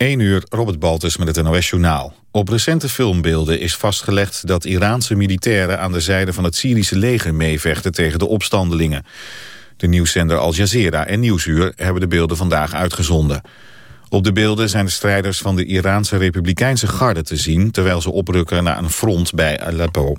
1 uur, Robert Baltus met het NOS-journaal. Op recente filmbeelden is vastgelegd dat Iraanse militairen... aan de zijde van het Syrische leger meevechten tegen de opstandelingen. De nieuwszender Al Jazeera en Nieuwsuur hebben de beelden vandaag uitgezonden. Op de beelden zijn de strijders van de Iraanse Republikeinse Garde te zien... terwijl ze oprukken naar een front bij Aleppo.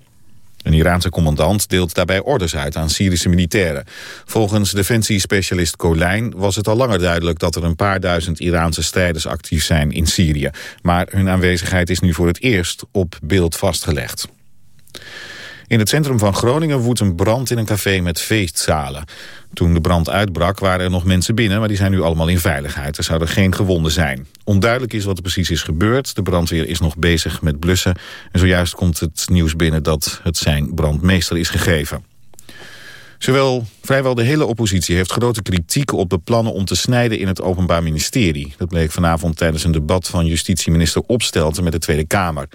Een Iraanse commandant deelt daarbij orders uit aan Syrische militairen. Volgens defensiespecialist Colijn was het al langer duidelijk... dat er een paar duizend Iraanse strijders actief zijn in Syrië. Maar hun aanwezigheid is nu voor het eerst op beeld vastgelegd. In het centrum van Groningen woedt een brand in een café met feestzalen. Toen de brand uitbrak waren er nog mensen binnen, maar die zijn nu allemaal in veiligheid. Er zouden geen gewonden zijn. Onduidelijk is wat er precies is gebeurd. De brandweer is nog bezig met blussen. En zojuist komt het nieuws binnen dat het zijn brandmeester is gegeven. Zowel vrijwel de hele oppositie heeft grote kritiek op de plannen om te snijden in het Openbaar Ministerie. Dat bleek vanavond tijdens een debat van justitieminister Opstelten met de Tweede Kamer.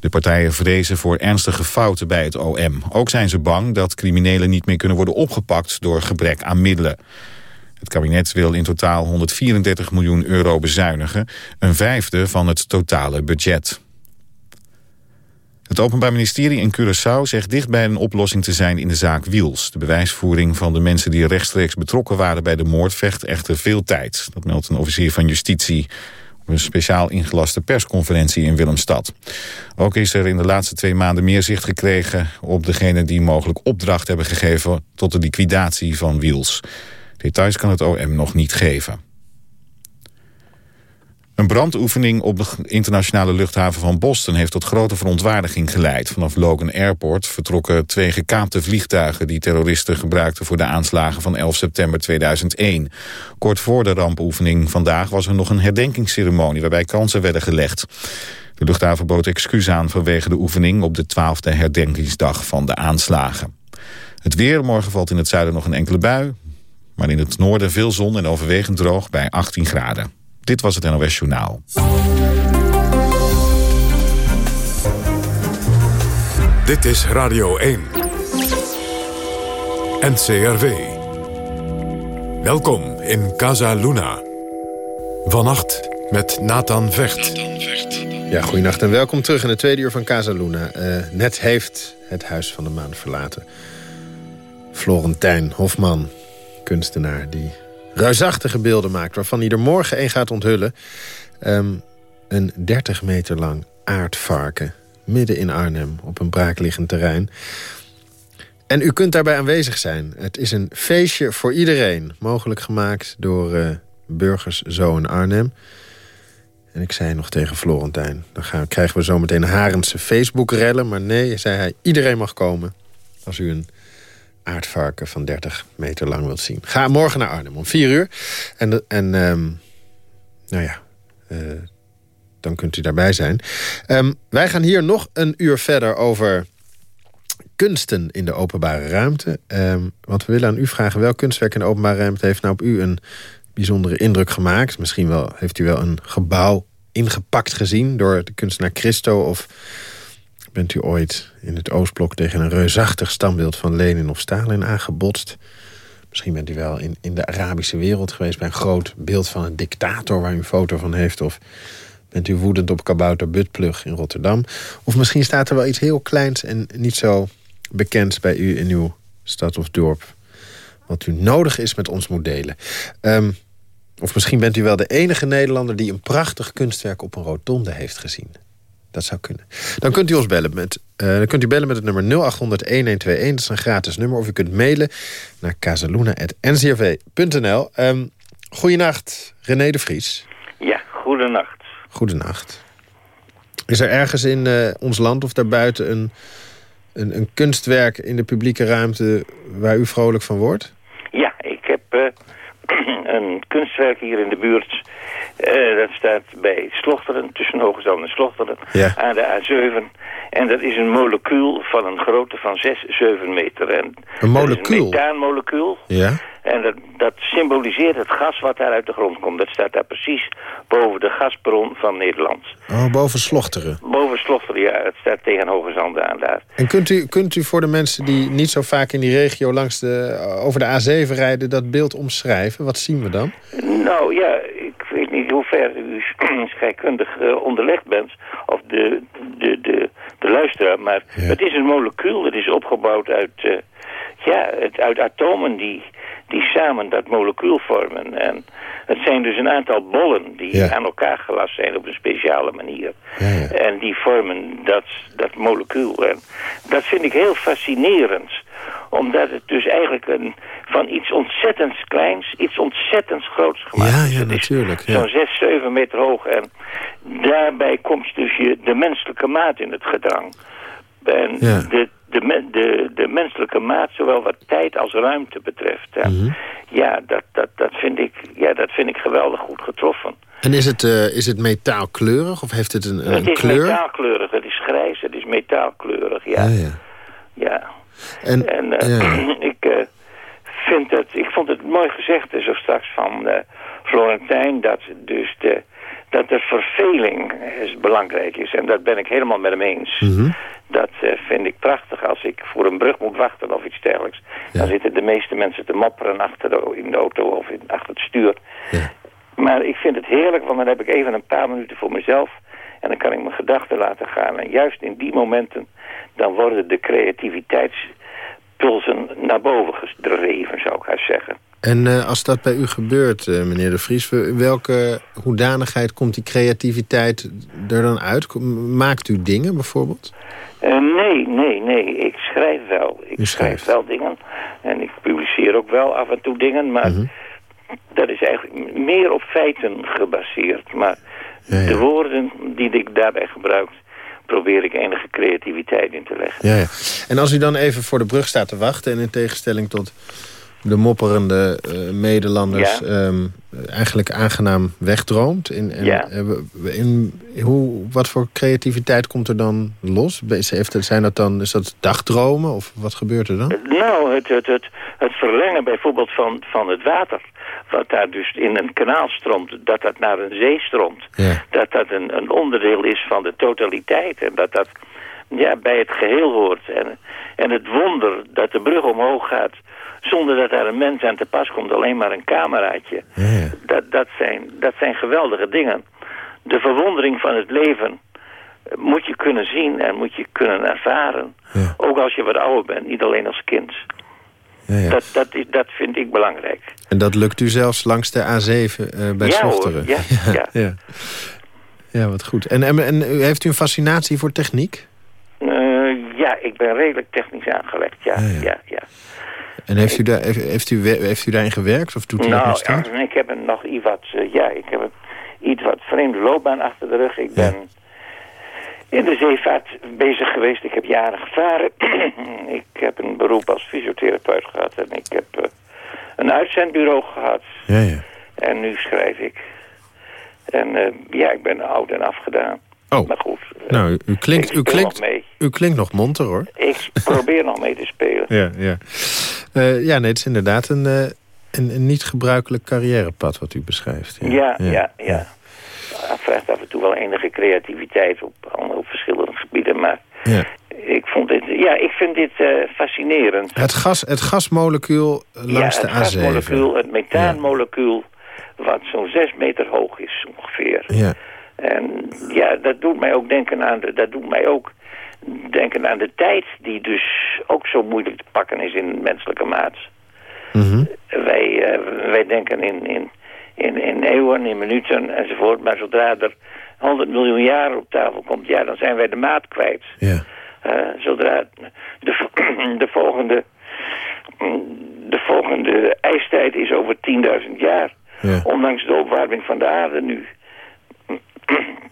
De partijen vrezen voor ernstige fouten bij het OM. Ook zijn ze bang dat criminelen niet meer kunnen worden opgepakt door gebrek aan middelen. Het kabinet wil in totaal 134 miljoen euro bezuinigen, een vijfde van het totale budget. Het Openbaar Ministerie in Curaçao zegt dicht bij een oplossing te zijn in de zaak Wiels. De bewijsvoering van de mensen die rechtstreeks betrokken waren bij de moord vecht echter veel tijd. Dat meldt een officier van justitie op een speciaal ingelaste persconferentie in Willemstad. Ook is er in de laatste twee maanden meer zicht gekregen op degenen die mogelijk opdracht hebben gegeven tot de liquidatie van Wiels. Details kan het OM nog niet geven. Een brandoefening op de internationale luchthaven van Boston... heeft tot grote verontwaardiging geleid. Vanaf Logan Airport vertrokken twee gekaapte vliegtuigen... die terroristen gebruikten voor de aanslagen van 11 september 2001. Kort voor de rampoefening vandaag was er nog een herdenkingsceremonie... waarbij kansen werden gelegd. De luchthaven bood excuus aan vanwege de oefening... op de 12e herdenkingsdag van de aanslagen. Het weer, morgen valt in het zuiden nog een enkele bui... maar in het noorden veel zon en overwegend droog bij 18 graden. Dit was het NOS Journaal. Dit is Radio 1. NCRV. Welkom in Casa Luna. Vannacht met Nathan Vecht. Ja, goedenacht en welkom terug in het tweede uur van Casa Luna. Uh, net heeft het Huis van de Maan verlaten. Florentijn Hofman, kunstenaar die reusachtige beelden maakt... waarvan hij er morgen een gaat onthullen. Ehm, een 30 meter lang aardvarken midden in Arnhem op een braakliggend terrein. En u kunt daarbij aanwezig zijn. Het is een feestje voor iedereen. Mogelijk gemaakt door uh, Burgers Zo in Arnhem. En ik zei nog tegen Florentijn... dan gaan, krijgen we zometeen Harense Facebook-rellen. Maar nee, zei hij, iedereen mag komen. Als u een aardvarken van 30 meter lang wilt zien. Ga morgen naar Arnhem om 4 uur. En, en ehm, nou ja, uh, dan kunt u daarbij zijn. Um, wij gaan hier nog een uur verder over kunsten in de openbare ruimte. Um, want we willen aan u vragen welk kunstwerk in de openbare ruimte... heeft nou op u een bijzondere indruk gemaakt. Misschien wel, heeft u wel een gebouw ingepakt gezien... door de kunstenaar Christo of Bent u ooit in het Oostblok tegen een reusachtig standbeeld van Lenin of Stalin aangebotst? Misschien bent u wel in, in de Arabische wereld geweest... bij een groot beeld van een dictator waar u een foto van heeft... of bent u woedend op kabouter Butplug in Rotterdam. Of misschien staat er wel iets heel kleins en niet zo bekends bij u in uw stad of dorp... wat u nodig is met ons moet delen. Um, of misschien bent u wel de enige Nederlander... die een prachtig kunstwerk op een rotonde heeft gezien. Dat zou kunnen. Dan kunt u ons bellen met, uh, dan kunt u bellen met het nummer 0800-1121. Dat is een gratis nummer. Of u kunt mailen naar casaluna.ncrv.nl. Um, ehm, goedenacht, René de Vries. Ja, goedenacht. Goedenacht. Is er ergens in uh, ons land of daarbuiten een, een, een, kunstwerk in de publieke ruimte waar u vrolijk van wordt? Ja, ik heb uh, een kunstwerk hier in de buurt uh, dat staat bij Slochteren, tussen Hoogezand en Slochteren, aan de A7. En dat is een molecuul van een grootte van 6, 7 meter. En een molecuul? een methaanmolecuul. Ja. En dat, dat symboliseert het gas wat daar uit de grond komt. Dat staat daar precies boven de gasbron van Nederland. Oh, boven Slochteren? Boven Slochteren, ja. Het staat tegen Hoge Zanden aan daar. En kunt u, kunt u voor de mensen die niet zo vaak in die regio langs de, over de A7 rijden... dat beeld omschrijven? Wat zien we dan? Nou ja, ver u scheikundig uh, onderlegd bent, of de, de, de, de luisteraar, maar het is een molecuul, het is opgebouwd uit, uh, ja, het, uit atomen die, die samen dat molecuul vormen. En het zijn dus een aantal bollen die aan elkaar gelast zijn op een speciale manier. Ja, en die vormen dat, dat molecuul. En dat vind ik heel fascinerend omdat het dus eigenlijk een, van iets ontzettend kleins, iets ontzettend groots gemaakt ja, is. Ja, natuurlijk. Ja. Zo'n 6, 7 meter hoog. En daarbij komt dus je, de menselijke maat in het gedrang. En ja. de, de, de, de menselijke maat, zowel wat tijd als ruimte betreft. Mm Ja, dat, dat, dat, vind ik, ja, dat vind ik geweldig goed getroffen. En is het, uh, is het metaalkleurig of heeft het een, een het is kleur? metaalkleurig, het is grijs, het is metaalkleurig, ja. ja, ja. ja. En, en uh, ik uh, vind het, ik vond het mooi gezegd zo straks van Florentijn, dat dus de, dat de verveling is belangrijk is. En dat ben ik helemaal met hem eens. Mm -hmm. Dat uh, vind ik prachtig. Als ik voor een brug moet wachten of iets dergelijks... Ja. dan zitten de meeste mensen te mopperen achter de, in de auto of in, achter het stuur. Ja. Maar ik vind het heerlijk, want dan heb ik even een paar minuten voor mezelf... en dan kan ik mijn gedachten laten gaan. En juist in die momenten, dan worden de creativiteitspulsen naar boven gedreven, zou ik haar zeggen. En uh, als dat bij u gebeurt, uh, meneer De Vries... welke hoedanigheid komt die creativiteit er dan uit? Maakt u dingen bijvoorbeeld? Uh, nee, nee, nee. Ik schrijf wel. Ik schrijf wel dingen. En ik publiceer ook wel af en toe dingen. Maar -huh. dat is eigenlijk meer op feiten gebaseerd. Maar ja, ja. de woorden die ik daarbij gebruik probeer ik enige creativiteit in te leggen. Ja, ja. En als u dan even voor de brug staat te wachten... en in tegenstelling tot de mopperende uh, Nederlanders ja. um, eigenlijk aangenaam wegdroomt. In, ja. in, hoe, wat voor creativiteit komt er dan los? Zijn dat dan, is dat dagdromen of wat gebeurt er dan? Nou, het, het, het, het verlengen bijvoorbeeld van, van het water. Wat daar dus in een kanaal stroomt, dat dat naar een zee stroomt. Ja. Dat dat een, een onderdeel is van de totaliteit. En dat dat ja, bij het geheel hoort. En, en het wonder dat de brug omhoog gaat zonder dat daar een mens aan te pas komt, alleen maar een cameraatje. Ja. Dat, dat, zijn, dat zijn geweldige dingen. De verwondering van het leven moet je kunnen zien en moet je kunnen ervaren. Ja. Ook als je wat ouder bent, niet alleen als kind. Ja, dat, dat, is, dat vind ik belangrijk. En dat lukt u zelfs langs de A7 uh, bij ja, Slochteren? Ja, ja. ja. ja, wat goed. En, en, en, heeft u een fascinatie voor techniek? Uh, ja, ik ben redelijk technisch aangelegd, ja. ja, ja. En heeft u, daar, heeft, u, heeft u daarin gewerkt of doet u nou, dat nog steeds? Ja, ik heb een nog iets wat, uh, ja, ik heb een iets wat vreemde loopbaan achter de rug. Ik ben ja. in de zeevaart bezig geweest. Ik heb jaren gevaren. ik heb een beroep als fysiotherapeut gehad en ik heb uh, een uitzendbureau gehad. Ja, ja. En nu schrijf ik. En uh, ja, ik ben oud en afgedaan. Oh, maar goed. nou, u klinkt, u, klinkt, u klinkt nog monter, hoor. Ik probeer nog mee te spelen. Ja, ja. Uh, ja, nee, het is inderdaad een, uh, een, een, niet gebruikelijk carrièrepad wat u beschrijft. Ja, ja, ja. ja, ja. Het vraagt af en toe wel enige creativiteit op, op verschillende gebieden, maar... Ja. Ik, vond dit, ja, ik vind dit uh, fascinerend. Het, gas, het gasmolecuul langs ja, de A7. het gasmolecuul, het methaanmolecuul, wat zo'n zes meter hoog is ongeveer. Ja. En ja, dat doet mij ook denken aan de, dat doet mij ook denken aan de tijd die dus ook zo moeilijk te pakken is in menselijke maat. Mm -hmm. wij, uh, wij denken in, in, in, in eeuwen, in minuten enzovoort. Maar zodra er 100 miljoen jaar op tafel komt, ja, dan zijn wij de maat kwijt. Uh, zodra de, de volgende de volgende ijstijd is over 10.000 jaar. Ja. Ondanks de opwarming van de aarde nu.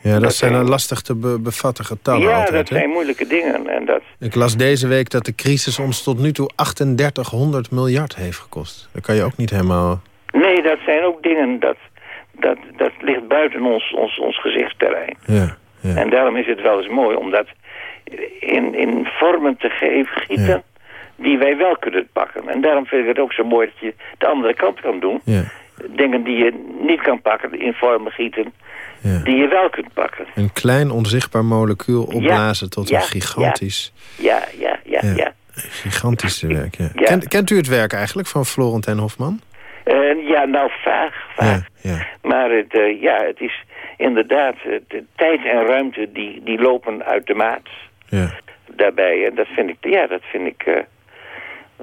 Ja, dat, dat zijn dan lastig te be bevatten getallen ja, altijd, dat zijn moeilijke dingen. En dat... Ik las deze week dat de crisis ons tot nu toe 3800 miljard heeft gekost. Dat kan je ook niet helemaal... Nee, dat zijn ook dingen, dat, dat, dat ligt buiten ons, ons, ons gezichtsterrein. Ja, ja. En daarom is het wel eens mooi om dat in, in vormen te geven, gieten... Ja. die wij wel kunnen pakken. En daarom vind ik het ook zo mooi dat je de andere kant kan doen. Ja. Dingen die je niet kan pakken, in vormen gieten... Ja. die je wel kunt pakken. Een klein onzichtbaar molecuul opblazen ja, tot ja, een gigantisch... Ja, ja, ja, ja. Gigantisch werk, ja. Kent, kent, u het werk eigenlijk van Florentijn Hofman? ja, nou, vaag, vaag. Ja, Maar het, ja, het is inderdaad, de tijd en ruimte die, die lopen uit de maat. Ja. Daarbij. En dat vind ik, ja, dat vind ik...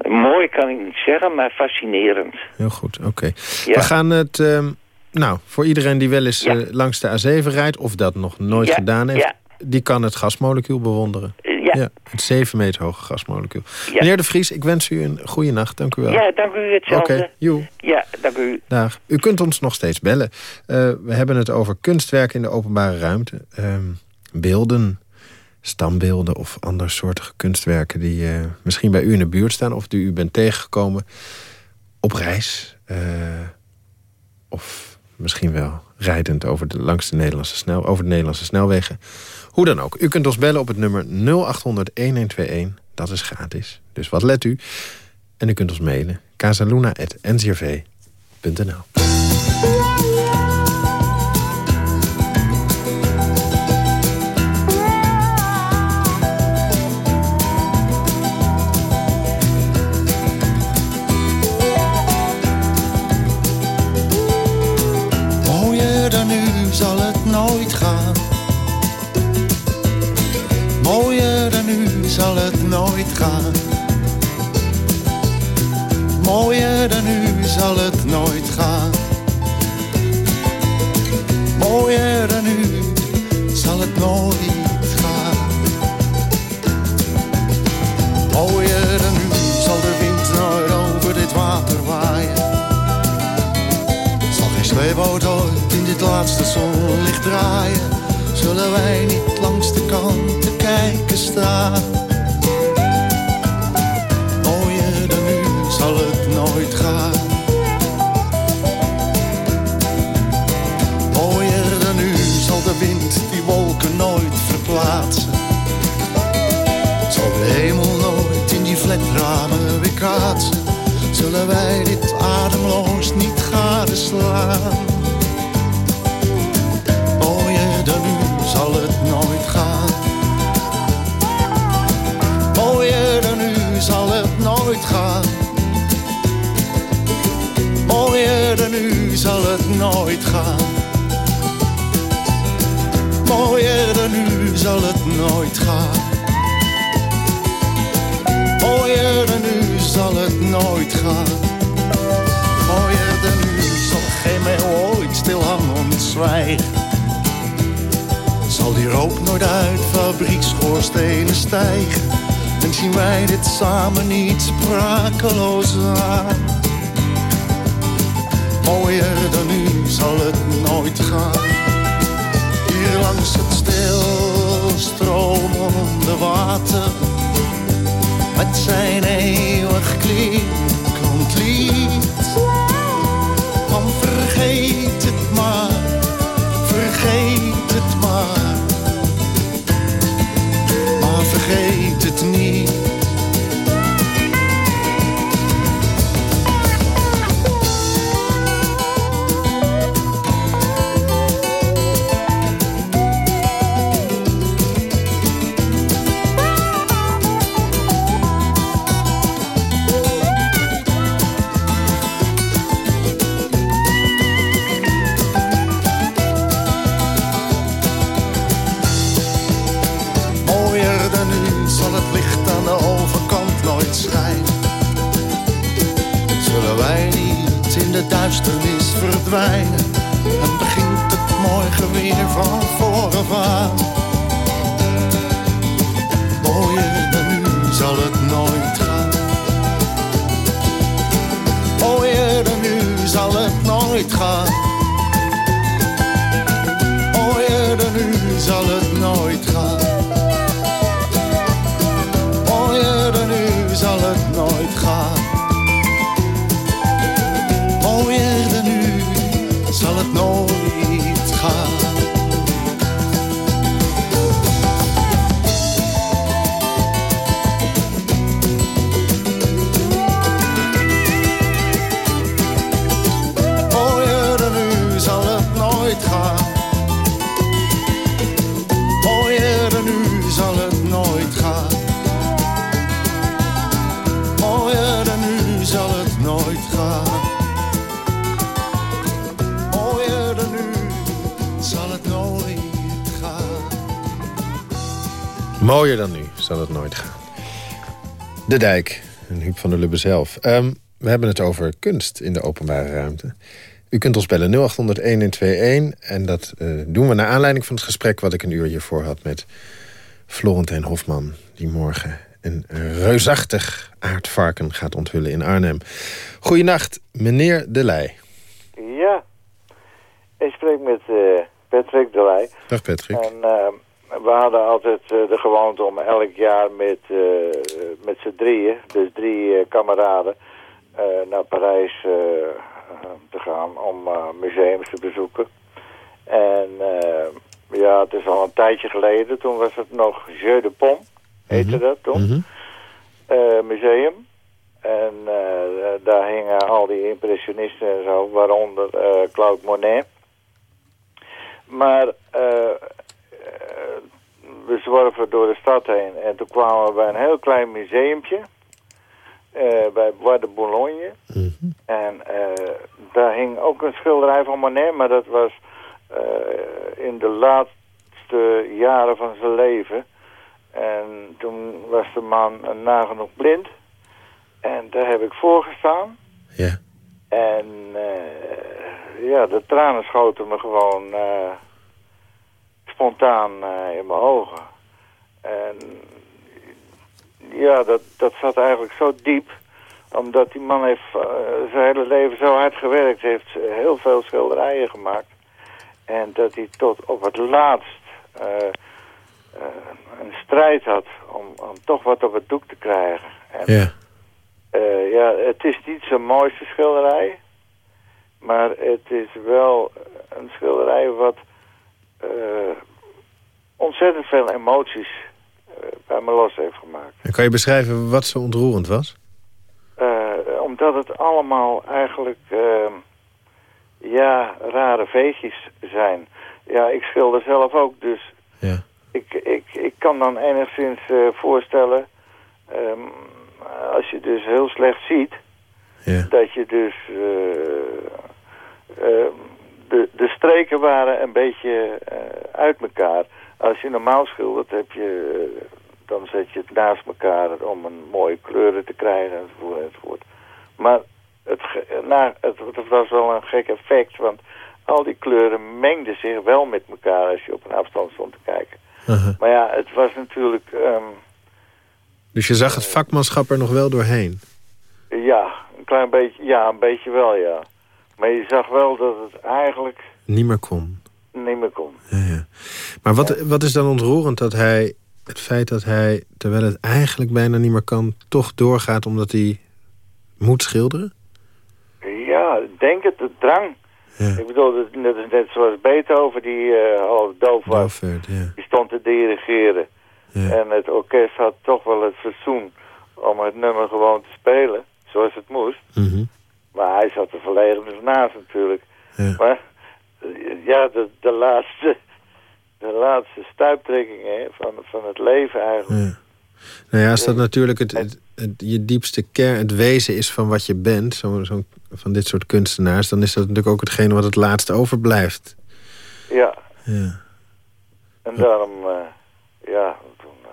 mooi kan ik niet zeggen, maar fascinerend. Heel goed, oké. We gaan het... Ehm, nou, voor iedereen die wel eens langs de A7 rijdt... of dat nog nooit gedaan heeft die kan het gasmolecuul bewonderen. Ja. ja het 7 meter hoge gasmolecuul. Meneer De Vries, ik wens u een goede nacht. Dank u wel. Ja, dank u hetzelfde. Oké, okay, Ja, dank u. Dag. U kunt ons nog steeds bellen. Uh, we hebben het over kunstwerken in de openbare ruimte. Uh, beelden, stambeelden of andersoortige kunstwerken... die uh, misschien bij u in de buurt staan of die u bent tegengekomen op reis. Eh, of misschien wel rijdend over de, langs de Nederlandse, snel, over de Nederlandse snelwegen. Hoe dan ook, u kunt ons bellen op het nummer 0800-1121. Dat is gratis, dus wat let u. En u kunt ons mailen, casaluna.ncrv.nl. nee, wat geklikt. zal het nooit gaan. Mooier dan nu zal het nooit gaan. De Dijk, een Huub van der Lubbe zelf. Ehm, we hebben het over kunst in de openbare ruimte. U kunt ons bellen 0800-1121. En dat eh, doen we naar aanleiding van het gesprek... wat ik een uur hiervoor had met Florentijn Hofman... die morgen een reusachtig aardvarken gaat onthullen in Arnhem. Goedenacht, meneer De Leij. Ja, ik spreek met eh, Patrick De Leij. Dag Patrick. En uh, we hadden altijd uh, de gewoonte om elk jaar met, met z'n drieën... dus drie kameraden naar Parijs te gaan om museums te bezoeken. En ja, het is al een tijdje geleden. Toen was het nog Jeu de Pont heette mhm. dat toen. Mm museum. En uh, daar hingen al die impressionisten en zo, waaronder uh, Claude Monet. Maar we zworven door de stad heen en toen kwamen we bij een heel klein museumpje. bij Bois de Boulogne. Mm -hmm. En daar hing ook een schilderij van Monet, maar dat was in de laatste jaren van zijn leven. En toen was de man nagenoeg blind. En daar heb ik voor gestaan. Ja. En uh, ja, de tranen schoten me gewoon uh, spontaan uh, in mijn ogen. En ja, dat, dat zat eigenlijk zo diep. Omdat die man heeft zijn hele leven zo hard gewerkt. Heeft heel veel schilderijen gemaakt. En dat hij tot op het laatst een strijd had om, om toch wat op het doek te krijgen. En, ja. Ja, het is niet zijn mooiste schilderij. Maar het is wel een schilderij wat uh, ontzettend veel emoties uh, bij me los heeft gemaakt. En kan je beschrijven wat zo ontroerend was? omdat het allemaal eigenlijk ja, rare veegjes zijn. Ja, ik schilder zelf ook, dus ja ik, ik, ik kan dan enigszins voorstellen, um, als je dus heel slecht ziet, ja. dat je dus, de, de streken waren een beetje uit elkaar. Als je normaal schildert, heb je, dan zet je het naast elkaar om een mooie kleuren te krijgen enzovoort. enzovoort. Maar het, nou, het, het was wel een gek effect, want al die kleuren mengden zich wel met elkaar als je op een afstand stond te kijken. -huh. Maar ja, het was natuurlijk... Um, dus je zag het vakmanschap er nog wel doorheen? Ja, een klein beetje, ja, een beetje wel, ja. Maar je zag wel dat het eigenlijk... Niet meer kon? Niet meer kon. Ja, ja. Maar wat, wat is dan ontroerend dat hij... Het feit dat hij, terwijl het eigenlijk bijna niet meer kan... toch doorgaat omdat hij moet schilderen? Ja, denk het, de drang. Ja. Ik bedoel, dat is net zoals Beethoven, die uh, half doof was. Doof werd, ja. Die stond te dirigeren. Ja. En het orkest had toch wel het fatsoen om het nummer gewoon te spelen, zoals het moest. Mm -hmm. Maar hij zat er verlegen naast natuurlijk. Ja. Maar ja, de, de laatste, de laatste stuiptrekking hè, van, van het leven eigenlijk. Ja. Nou ja, als dat natuurlijk het, het, het, je diepste kern, het wezen is van wat je bent... Zo, zo, van dit soort kunstenaars... dan is dat natuurlijk ook hetgene wat het laatste overblijft. Ja. ja. En daarom, uh, ja, toen, uh,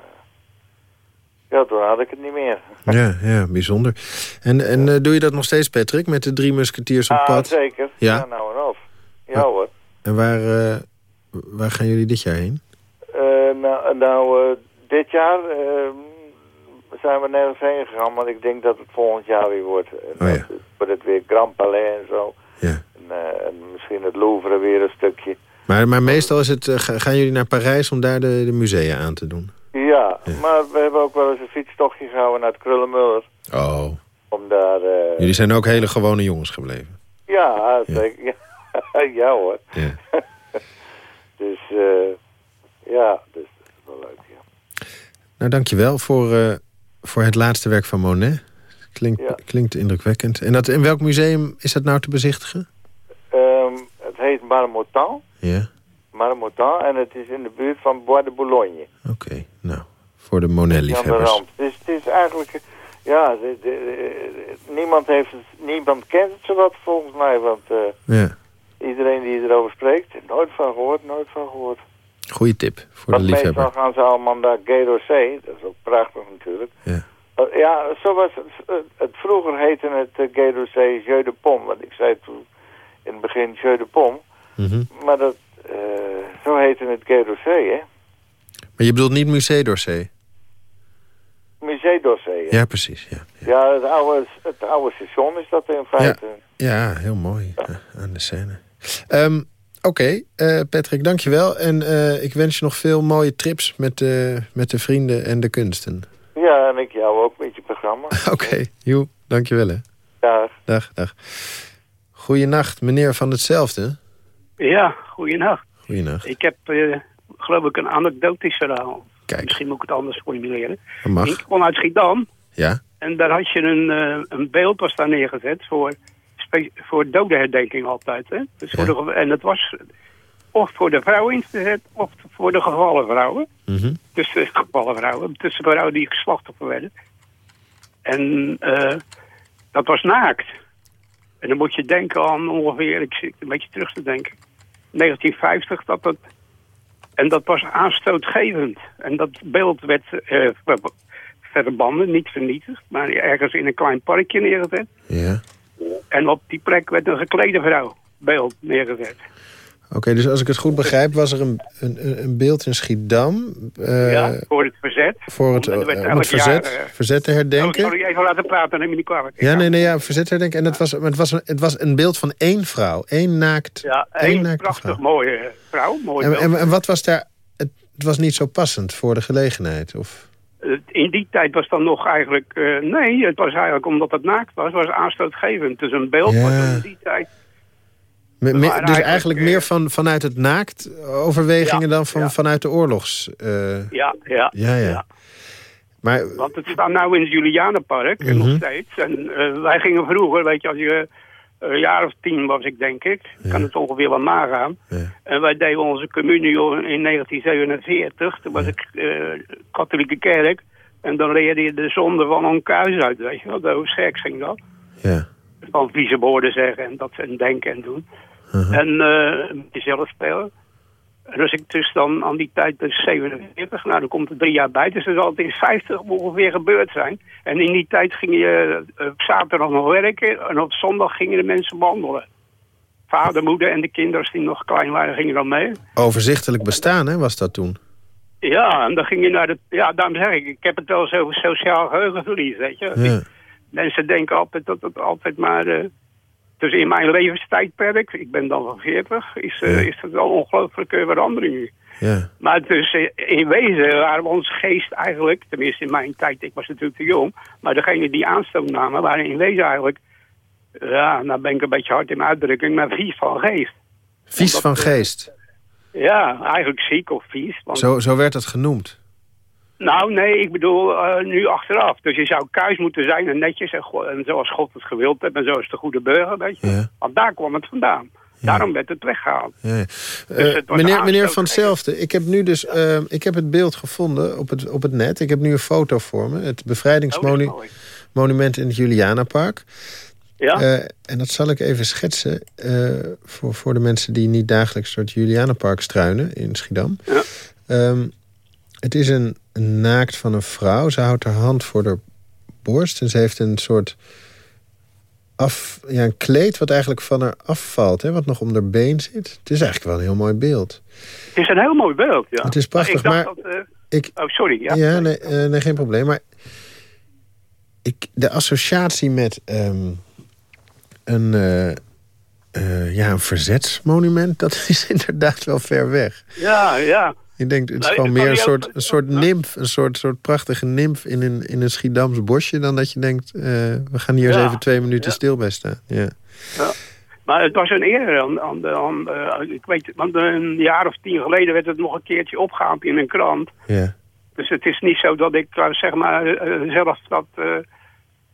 ja, toen had ik het niet meer. ja, ja, bijzonder. En, en uh, doe je dat nog steeds, Patrick, met de drie musketiers op ah, pad? zeker. Ja, ja nou en of. Ja hoor. En waar, waar gaan jullie dit jaar heen? nou, nou dit jaar zijn we nergens heen gegaan, maar ik denk dat het volgend jaar weer wordt. Oh, ja. Wordt het weer Grand Palais en zo. Ja. En, en misschien het Louvre weer een stukje. Maar, maar meestal is het, gaan jullie naar Parijs om daar de, de musea aan te doen? Ja, maar we hebben ook wel eens een fietstochtje gehouden naar het Krullenmuller. Oh. Om daar... Uh... Jullie zijn ook hele gewone jongens gebleven? Ja, zeker. Ja, ja hoor. Ja. dus ja, dus dat is wel leuk, ja. Nou, dankjewel voor, uh, voor het laatste werk van Monet. Klinkt, ja. klinkt indrukwekkend. En dat, in welk museum is dat nou te bezichtigen? Um, het heet Marmottan. Ja. Marmottan en het is in de buurt van Bois de Boulogne. Oké, okay, nou, voor de Monet-liefhebbers. Dus het is eigenlijk... Ja, de, de, de, niemand, heeft het, niemand kent het zowat volgens mij, want uh, ja. iedereen die erover spreekt, nooit van gehoord, nooit van gehoord. Goeie tip voor de liefhebber. meestal gaan ze allemaal naar Gay Dat is ook prachtig natuurlijk. Ja. Uh, ja, zoals het, het, vroeger heette het uh, Gay d'Orsay Jeu de Pom. Want ik zei toen in het begin Jeu de Pom. Mhm. Maar dat, zo heette het Gay d'Orsay, hè? Maar je bedoelt niet Musée d'Orsay? Musée d'Orsay, ja. precies, ja. Ja, het, oude, het oude station is dat in feite. Ja, heel mooi. aan de scène. Um, Oké, okay, uh, Patrick, dankjewel. En uh, ik wens je nog veel mooie trips met, uh, met de vrienden en de kunsten. Ja, en ik jou ook met je programma. Oké, okay, joe, dankjewel hè. Dag. Dag, dag. Goeienacht, meneer van hetzelfde. Ja, goeienacht. Goeienacht. Ik heb, geloof ik, een anekdotisch verhaal. Kijk. Misschien moet ik het anders formuleren. Dat mag. Ik kom uit Schiedam. Ja. En daar had je een, een beeld was daar neergezet voor voor dodenherdenking altijd. Hè? Dus voor de, en het was of voor de vrouwen ingezet of voor de gevallen vrouwen. Mm Dus de gevallen vrouwen, tussen vrouwen die geslachtoffer werden. En uh, dat was naakt. En dan moet je denken aan ongeveer, ik zit een beetje terug te denken, 1950 dat het... En dat was aanstootgevend. En dat beeld werd uh, verbannen, niet vernietigd, maar ergens in een klein parkje neergezet. Ja. En op die plek werd een geklede vrouw beeld neergezet. Oké, dus als ik het goed begrijp, was er een, een, een beeld in Schiedam. Uh, ja, voor het verzet. Voor het, het verzet, jaar, uh, verzet te herdenken. Oh, ik je even laten praten, neem je niet kwalijk. Ja, nee, nee, ja, verzet herdenken. En het was, het, was een, het was een beeld van één vrouw. één naakt Ja, één, één prachtig vrouw. mooie vrouw. Mooi en, en, en, wat was daar... Het, het was niet zo passend voor de gelegenheid, of... In die tijd was dan nog eigenlijk... Uh, nee, het was eigenlijk omdat het naakt was, was aanstootgevend. Dus een beeld ja. was in die tijd... Me, me, dus eigenlijk, eigenlijk meer van, vanuit het naakt overwegingen ja, dan van, ja. vanuit de oorlogs... Uh, ja, ja, ja, ja. Maar, Want het staat nou in het Julianenpark, mm -hmm. nog steeds. En wij gingen vroeger, weet je, als je een jaar of tien was ik, denk ik. Kan het ongeveer wel nagaan. En wij deden onze communie in 1947. Toen was ik uh, katholieke kerk. En dan leerde je de zonde van een kuis uit, weet je wel. Hoe scherp ging dat. Ja. Van vieze woorden zeggen en dat en denken en doen. Uh -huh. En uh, met jezelf spelen. En als ik dus dan aan die tijd dus 47, nou dan komt er drie jaar bij. Dus er zal het in 50 ongeveer gebeurd zijn. En in die tijd ging je uh, op zaterdag nog werken en op zondag gingen de mensen wandelen. Vader, moeder en de kinderen die nog klein waren gingen dan mee. Overzichtelijk bestaan, hè, was dat toen? Ja, en dan ging je naar de... Ja, daarom zeg ik, ik heb het wel eens over sociaal geheugenverlies, weet je. Ja. Mensen denken altijd dat het altijd maar... Uh, dus in mijn levenstijdperk, ik ben dan van 40, is, uh, ja. is het wel ongelooflijke verandering. Ja. Maar dus in wezen waren we ons geest eigenlijk, tenminste in mijn tijd, ik was natuurlijk te jong, maar degenen die aanstoot namen waren in wezen eigenlijk, ja, nou ben ik een beetje hard in mijn uitdrukking, maar vies van geest. Vies Omdat, van geest? Uh, ja, eigenlijk ziek of vies. Want... Zo, zo werd het genoemd? Nou, nee, ik bedoel uh, nu achteraf. Dus je zou kuis moeten zijn en netjes en, en zoals God het gewild heeft en zoals de goede burger, weet je. Ja. Want daar kwam het vandaan. Ja. Daarom werd het weggehaald. Ja. Dus uh, meneer, meneer Van Hetzelfde, ik heb nu dus uh, ik heb het beeld gevonden op het, op het net. Ik heb nu een foto voor me. Het bevrijdingsmonument in het Julianapark. Ja? Uh, en dat zal ik even schetsen voor, voor de mensen die niet dagelijks door het Julianapark struinen in Schiedam. Ja. Um, het is een, naakt van een vrouw. Ze houdt haar hand voor de borst en ze heeft een soort af, ja, een kleed wat eigenlijk van haar afvalt, hè, wat nog om haar been zit. Het is eigenlijk wel een heel mooi beeld. Het is een heel mooi beeld, ja. Het is prachtig, maar... maar dat, uh, ik, oh, sorry. Ja, ja nee, uh, nee, geen probleem. Maar ik, de associatie met um, een, uh, ja, een verzetsmonument... dat is inderdaad wel ver weg. Ja, ja. Je denkt, het is nou, gewoon meer een soort, een soort nimf, een soort, soort prachtige nimf in een, in een Schiedams bosje... dan dat je denkt, uh, we gaan hier ja. eens even twee minuten ja. stil bij staan. Ja. ja. Maar het was een eer aan, aan, de, aan uh, ik weet, want een jaar of tien geleden werd het nog een keertje opgehaald in een krant. Ja. Dus het is niet zo dat ik zeg maar uh, zelf dat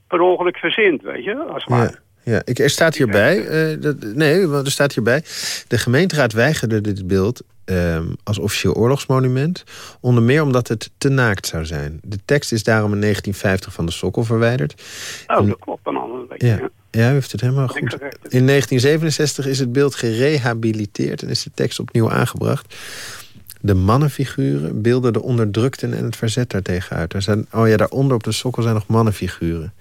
per ongeluk verzint, weet je, als maar. Ja. Ja, ik, er staat hierbij, uh, dat, nee, er staat hierbij... de gemeenteraad weigerde dit beeld um, als officieel oorlogsmonument... onder meer omdat het te naakt zou zijn. De tekst is daarom in 1950 van de sokkel verwijderd. Oh, en, dat klopt dan al een beetje. Ja, ja, u heeft het helemaal goed. In 1967 is het beeld gerehabiliteerd... en is de tekst opnieuw aangebracht. De mannenfiguren beelden de onderdrukten en het verzet daartegen uit. Er zijn, oh ja, daaronder op de sokkel zijn nog mannenfiguren.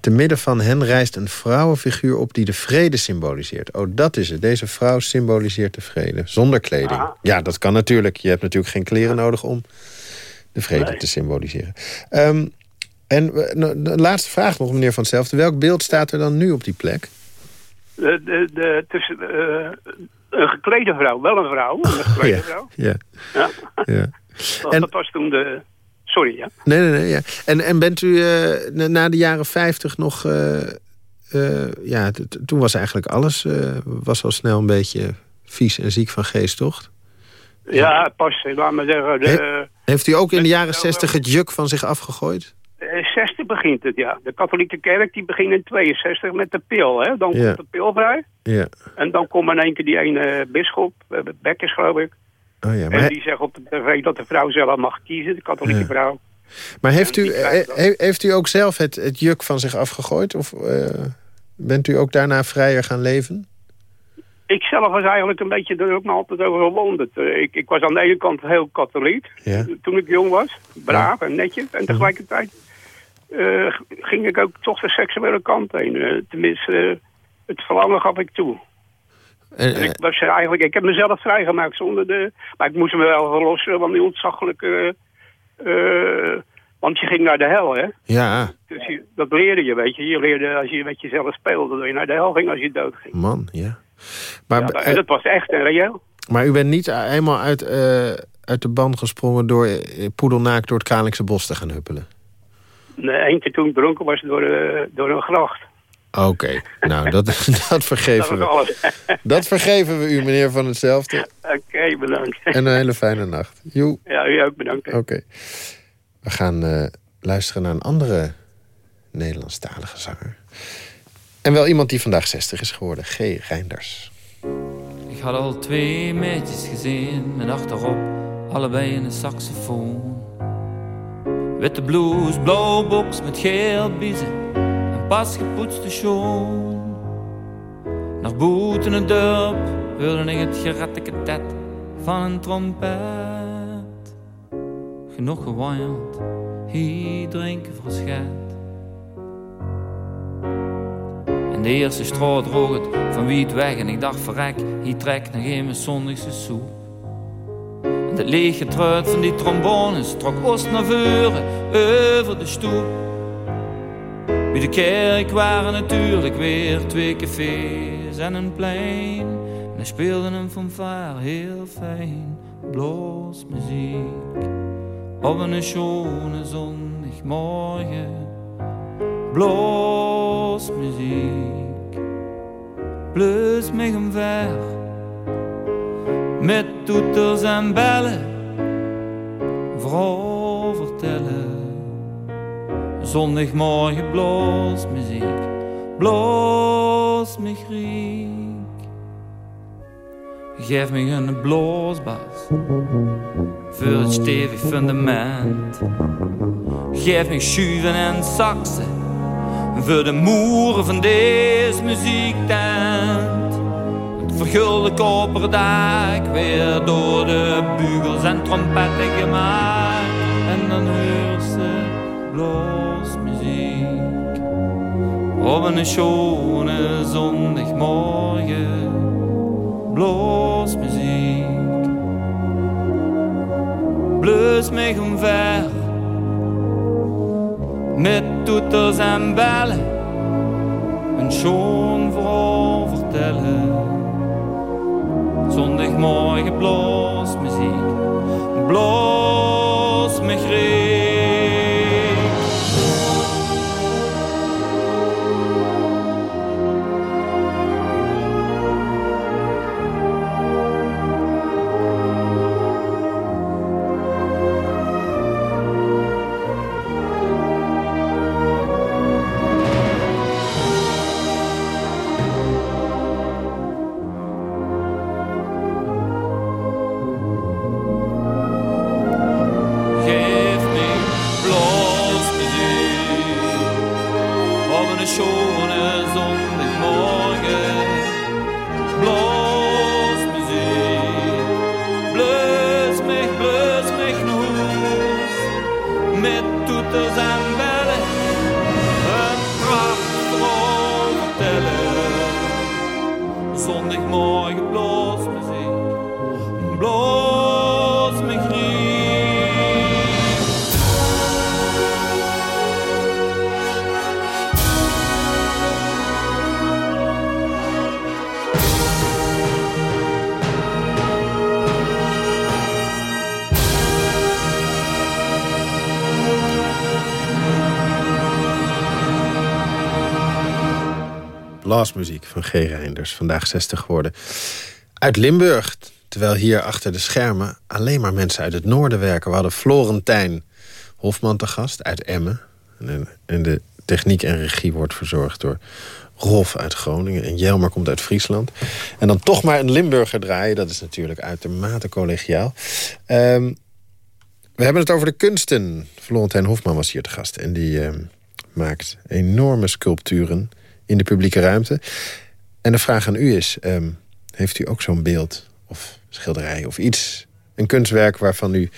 Te midden van hen rijst een vrouwenfiguur op die de vrede symboliseert. Oh, dat is het. Deze vrouw symboliseert de vrede. Zonder kleding. Ja, dat kan natuurlijk. Je hebt natuurlijk geen kleren nodig om de vrede te symboliseren. Um, en de laatste vraag nog, meneer Van Zelfde. Welk beeld staat er dan nu op die plek? De, de, uh, een geklede vrouw, wel een vrouw. Een geklede ja, vrouw. Ja. ja. ja. En, dat was toen de... Sorry, ja. Nee, nee, nee. Ja. En, en bent u uh, na de jaren 50 nog... Uh, ja, toen was eigenlijk alles... was al snel een beetje vies en ziek van geest, toch? Ja, pas, laat maar zeggen... De, heeft u ook in de jaren 60 het juk van zich afgegooid? 60 begint het, ja. De katholieke kerk die begint in 62 met de pil, hè. Dan komt de pil vrij. Ja. En dan komt in één keer die ene bischop, Bekkers geloof ik. Oh ja, maar en die zegt op de tv dat de vrouw zelf mag kiezen, de katholieke vrouw. Maar heeft u, heeft u ook zelf het, het juk van zich afgegooid? Of uh, bent u ook daarna vrijer gaan leven? Ik zelf was eigenlijk een beetje, er ook me altijd over gewonderd. Ik, ik was aan de ene kant heel katholiek, ja. toen ik jong was. Braaf en netjes. En tegelijkertijd uh, ging ik ook toch de seksuele kant heen. Uh, tenminste, het verlangen gaf ik toe. Ik, was eigenlijk, ik heb mezelf vrijgemaakt zonder de... Maar ik moest me wel verlossen van die ontzaglijke... want je ging naar de hel, hè? Ja. Dus je, dat leerde je, weet je. Je leerde als je met jezelf speelde, dat je naar de hel ging als je dood ging. Man, ja. Maar, ja, en dat was echt en reëel. Maar u bent niet eenmaal uit, uit de band gesprongen door poedelnaak door het Kralingse bos te gaan huppelen? Nee, keer toen ik dronken was door, door een gracht. Oké, nou, dat, dat vergeven dat we. Dat vergeven we u, meneer Van Hetzelfde. Oké, bedankt. En een hele fijne nacht. Joe. Ja, u ook bedankt. Oké. We gaan uh, luisteren naar een andere Nederlandstalige zanger. En wel iemand die vandaag 60 is geworden, G. Reinders. Ik had al twee meisjes gezien en achterop allebei een saxofoon. Witte blouse, blauwe box met geel biezen en pas gepoetste schoen. Naar boeten het dorp hoorde ik het geratteketet van een trompet. Genoeg gewaaierd, hier drinken verschet. En de eerste straat droog het van wie het weg en ik dacht verrek, hier trek nog een mijn zondagse soep. De lege truit van die trombones trok oost naar voren over de stoep. Bij de kerk waren natuurlijk weer twee cafés en een plein. En er speelde een fanfare heel fijn, bloos muziek. Op een schone zondagmorgen, bloos muziek. Plus mij omver met toeters en bellen, vertellen. Zondagmorgen bloos muziek, bloos me griek. Geef me een bloosbas voor het stevig fundament. Geef me schuiven en saxen voor de moeren van deze muziektent vergulde koperen dak weer door de bugels en trompetten gemaakt. En dan hoort ze muziek op een schone zondagmorgen. muziek Blus mij omver met toeters en bellen. Een schoon vrouw vertellen. Zondagmorgen bloos muziek, bloos me blasmuziek van G. Reinders. Vandaag 60 geworden. Uit Limburg. Terwijl hier achter de schermen alleen maar mensen uit het noorden werken. We hadden Florentijn Hofman te gast uit Emmen. En de techniek en regie wordt verzorgd door Rolf uit Groningen. En Jelmer komt uit Friesland. En dan toch maar een Limburger draaien. Dat is natuurlijk uitermate collegiaal. Um, we hebben het over de kunsten. Florentijn Hofman was hier te gast. En die uh, maakt enorme sculpturen in de publieke ruimte. En de vraag aan u is... Um, heeft u ook zo'n beeld of schilderij of iets... een kunstwerk waarvan u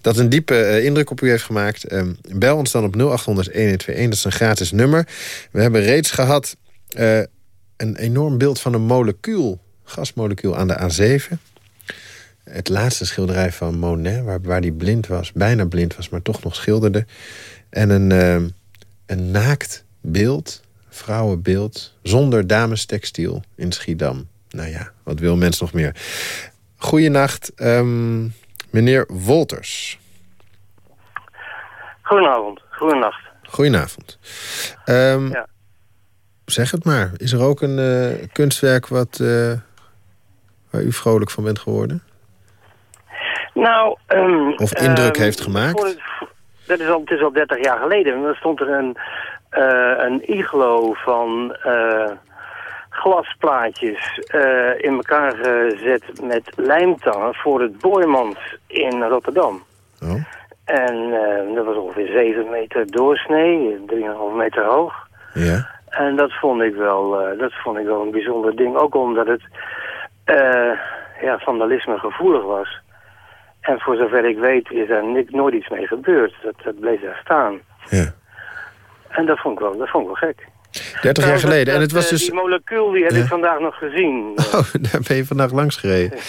dat een diepe uh, indruk op u heeft gemaakt. Um, bel ons dan op 0800-1121, dat is een gratis nummer. We hebben reeds gehad uh, een enorm beeld van een molecuul, gasmolecuul aan de A7 het laatste schilderij van Monet... waar, waar die blind was, bijna blind was, maar toch nog schilderde. En een, uh, een naakt beeld, vrouwenbeeld... zonder damestextiel in Schiedam. Nou ja, wat wil mens nog meer? Goeienacht, um, meneer Wolters. Goedenavond, goedenacht. Goedenavond. Um, ja. Zeg het maar, is er ook een uh, kunstwerk wat, uh, waar u vrolijk van bent geworden? Nou, um, of indruk heeft gemaakt? dat is al, het is al 30 jaar geleden. Er stond er een, een iglo van uh, glasplaatjes uh, in elkaar gezet met lijmtangen voor het Boymans in Rotterdam. Oh. En dat was ongeveer 7 meter doorsnee, 3,5 meter hoog. Ja. En dat vond ik wel, dat vond ik wel een bijzonder ding. Ook omdat het ja, vandalisme gevoelig was. En voor zover ik weet is er nooit iets mee gebeurd. Dat, dat bleef daar staan. Ja. En dat vond ik wel, dat vond ik wel gek. 30 jaar geleden. en het was eh, dus... Die molecuul die heb ik vandaag nog gezien. Oh, daar ben je vandaag langs gereden.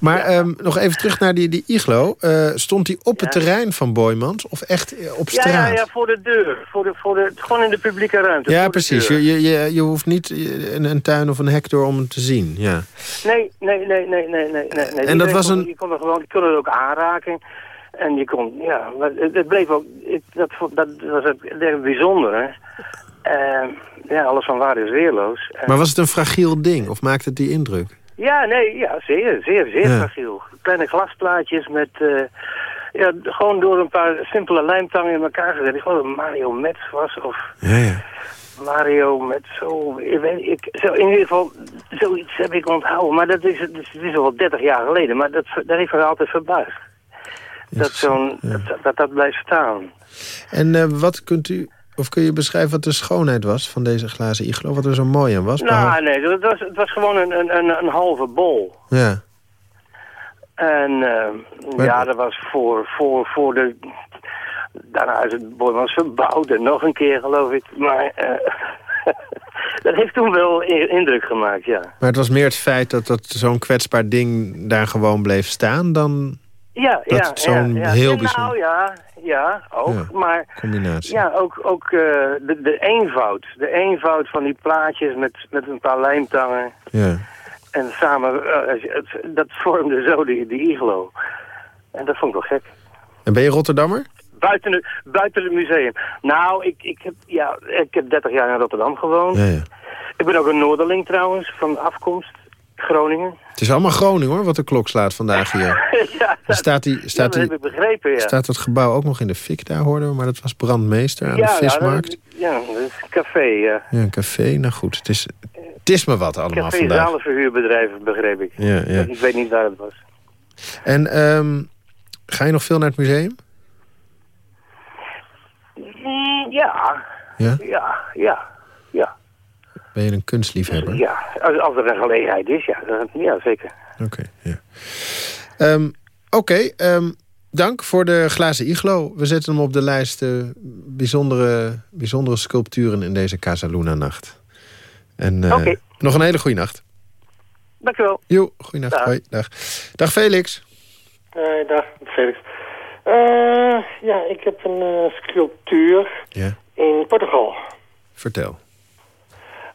Maar ehm, nog even terug naar die, die iglo. Uh, stond die op het terrein van Boymans of echt eh, op straat? Ja, ja, ja voor de deur. Voor de, voor de, gewoon in de publieke ruimte. Ja, precies. Je, je, je hoeft niet een, een, tuin of een hek door om hem te zien. Ja. Nee, nee, nee, nee, nee, nee. nee. En dat was een... Je kon, er gewoon, je kon het ook aanraken. En je kon, ja, het, het bleef ook, dat, dat was het bijzondere. Uh, ja, alles van waar is weerloos. Maar was het een fragiel ding of maakte het die indruk? Ja, nee, ja, zeer, zeer, zeer fragiel. Kleine glasplaatjes met, uh, ja, gewoon door een paar simpele lijmtangen in elkaar gezet. Ik geloof dat Mario Metz was of... Ja, ja. Mario met zo, ik weet, ik, zo, in ieder geval, zoiets heb ik onthouden. Maar dat is, het is, al 30 jaar geleden, maar dat, dat heeft me altijd verbaasd. Dat, zo'n, dat, dat, dat blijft staan. En uh, wat kunt u of kun je beschrijven wat de schoonheid was van deze glazen iglo? Wat er zo mooi aan was? Nou, nee, het was, het was gewoon een, een, een halve bol. Ja. En uh, ja, dat was voor, voor, voor de... Daarna is het bol was verbouwd en nog een keer, geloof ik. Maar uh, dat heeft toen wel indruk gemaakt, ja. Maar het was meer het feit dat, dat zo'n kwetsbaar ding daar gewoon bleef staan dan... Ja, ja, zo'n ja, ja. heel nou, bijzonder... Nou ja, ja, ook. maar combinatie. ja, ook, ook uh, de, de eenvoud. De eenvoud van die plaatjes met, met een paar lijmtangen. Ja. En samen, uh, dat vormde zo die, die iglo. En dat vond ik wel gek. En ben je Rotterdammer? Buiten, de, buiten het museum. Nou, ik, ik, heb, ja, ik heb 30 jaar in Rotterdam gewoond. Ja, ja. Ik ben ook een Noorderling trouwens, van afkomst. Groningen. Het is allemaal Groningen hoor, wat de klok slaat vandaag hier. ja, dat, staat die, staat dat heb ik begrepen, ja. Staat het gebouw ook nog in de fik daar, hoorden we, maar dat was brandmeester aan de vismarkt. Ja, dat is een café, ja. Ja, een café, nou goed, het is, het is me wat allemaal café vandaag. Café verhuurbedrijf, begreep ik. Ja, ja. Ik weet niet waar het was. En um, ga je nog veel naar het museum? Mm, ja. Ja? Ja, ja, ja. Ben je een kunstliefhebber? Ja, als, als er een gelegenheid is, ja, ja zeker. Oké, okay, ja. Um, Oké, okay, um, dank voor de glazen iglo. We zetten hem op de lijst uh, bijzondere, bijzondere sculpturen in deze Casaluna-nacht. En uh, okay. nog een hele goede nacht. Dank u wel. Jo, goeienacht. Dag. Hoi, dag. Dag Felix. Uh, dag, Felix. Uh, ja, ik heb een uh, sculptuur ja. in Portugal. Vertel.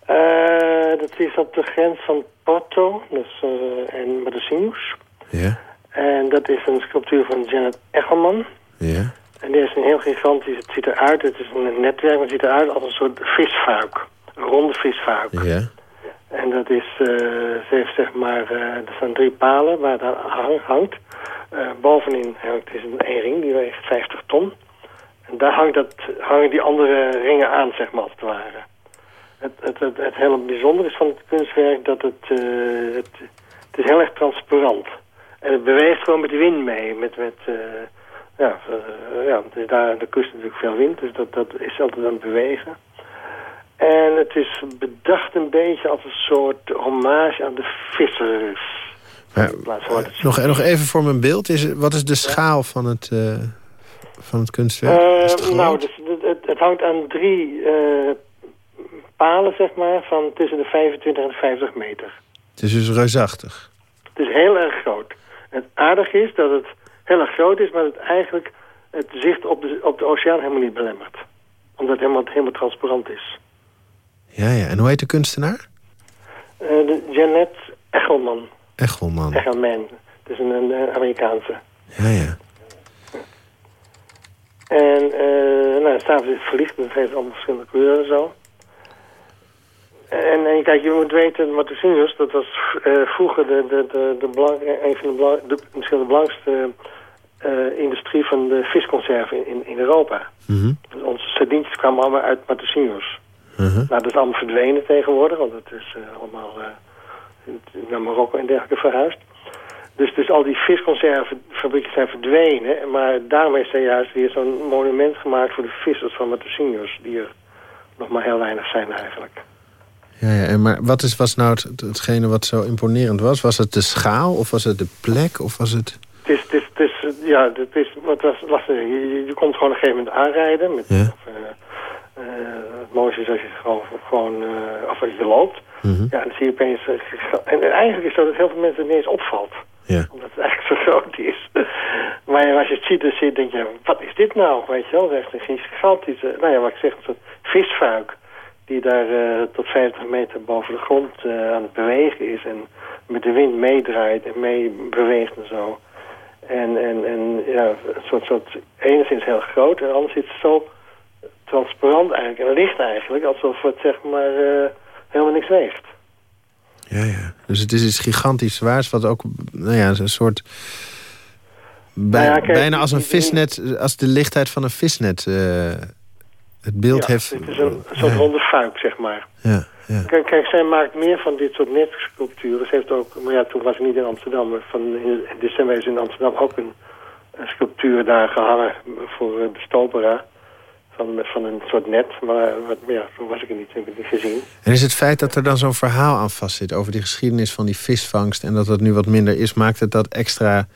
Uh, dat is op de grens van Porto dus, uh, en Matosinhos. Ja. En dat is een sculptuur van Janet Echelman. Ja. En die is een heel gigantisch, het ziet eruit, het is een netwerk, maar het ziet eruit als een soort visfuik. Een ronde visvaak. Ja. En dat is, uh, ze heeft zeg maar, er staan drie palen waar daar hang, hangt. Bovenin hangt is een ring, die weegt 50 ton. En daar hangt dat, hangen die andere ringen aan, zeg maar, als het ware. Het, het, het, het hele bijzondere is van het kunstwerk dat het, het, het is heel erg transparant. En het beweegt gewoon met de wind mee. Met, met, ja, ja, dus daar de kust natuurlijk veel wind, dus dat, dat is altijd aan het bewegen. En het is bedacht een beetje als een soort hommage aan de vissers. Ja, nog, nog even voor mijn beeld. Is, wat is de schaal van het, uh, van het kunstwerk? Uh, nou, dus, het, het, hangt aan drie uh, palen, zeg maar, van tussen de 25 en de 50 meter. Het is dus reusachtig? Het is heel erg groot. Het aardige is dat het heel erg groot is, maar het eigenlijk het zicht op de, op de oceaan helemaal niet belemmert. Omdat het helemaal, helemaal transparant is. Ja, ja. En hoe heet de kunstenaar? Uh, de Janet Echelman. Echelman. Echelman. Het is een, een Amerikaanse. Ja, ja. En uh, nou, s'avonds is het verlicht. Het heeft allemaal verschillende kleuren en zo. En, en kijk, je moet weten, Matosinhos, dat was uh, vroeger de, de, de, de belang, een van de, belang, de, misschien de belangrijkste uh, industrie van de visconserven in, in Europa. Mm -hmm. Onze sardientjes kwamen allemaal uit Matosinhos. Uh-huh. Nou, dat is allemaal verdwenen tegenwoordig, want het is uh, allemaal naar Marokko en dergelijke verhuisd. Dus, dus al die visconservenfabrieken zijn verdwenen. Maar daarom is er juist weer zo'n monument gemaakt voor de vissers van Matosinhos. Die er nog maar heel weinig zijn eigenlijk. Ja, ja en maar wat is, was nou het, hetgene wat zo imponerend was? Was het de schaal of was het de plek of was het... Het is, het is, het is ja, het is, wat was lastig. Je, je komt gewoon op een gegeven moment aanrijden met... Ja. Of, uh, uh, het mooiste is als je gewoon, gewoon uh, of als je loopt. Mm -hmm. Ja, dan zie je opeens... en eigenlijk is dat het heel veel mensen het niet eens opvalt. Ja. Omdat het eigenlijk zo groot is. maar als je het ziet, dan denk je, wat is dit nou? Weet je wel, dat is echt een gigantische... Nou ja, wat ik zeg, een soort visfuik. Die daar uh, tot 50 meter boven de grond uh, aan het bewegen is. En met de wind meedraait en mee beweegt en zo. En, en, en ja, een soort, soort... Enigszins heel groot en anders is het zo transparant eigenlijk en licht eigenlijk, alsof het zeg maar uh, helemaal niks weegt. Ja, ja. Dus het is iets gigantisch zwaars, wat ook, nou ja, een soort... Bij, nou ja, kijk, bijna als een visnet, als de lichtheid van een visnet uh, het beeld ja, heeft... het is een, een soort ja. ronde fuik, zeg maar. Ja, ja. Kijk, kijk, zij maakt meer van dit soort netsculpturen. Ze heeft ook, maar ja, toen was ik niet in Amsterdam, maar van in december is in Amsterdam ook een, een sculptuur daar gehangen voor de Stopera van, van een soort net. Maar wat, ja, toen was ik er niet, heb ik het niet gezien. En is het feit dat er dan zo'n verhaal aan vast zit... over die geschiedenis van die visvangst... en dat dat nu wat minder is, maakt het dat extra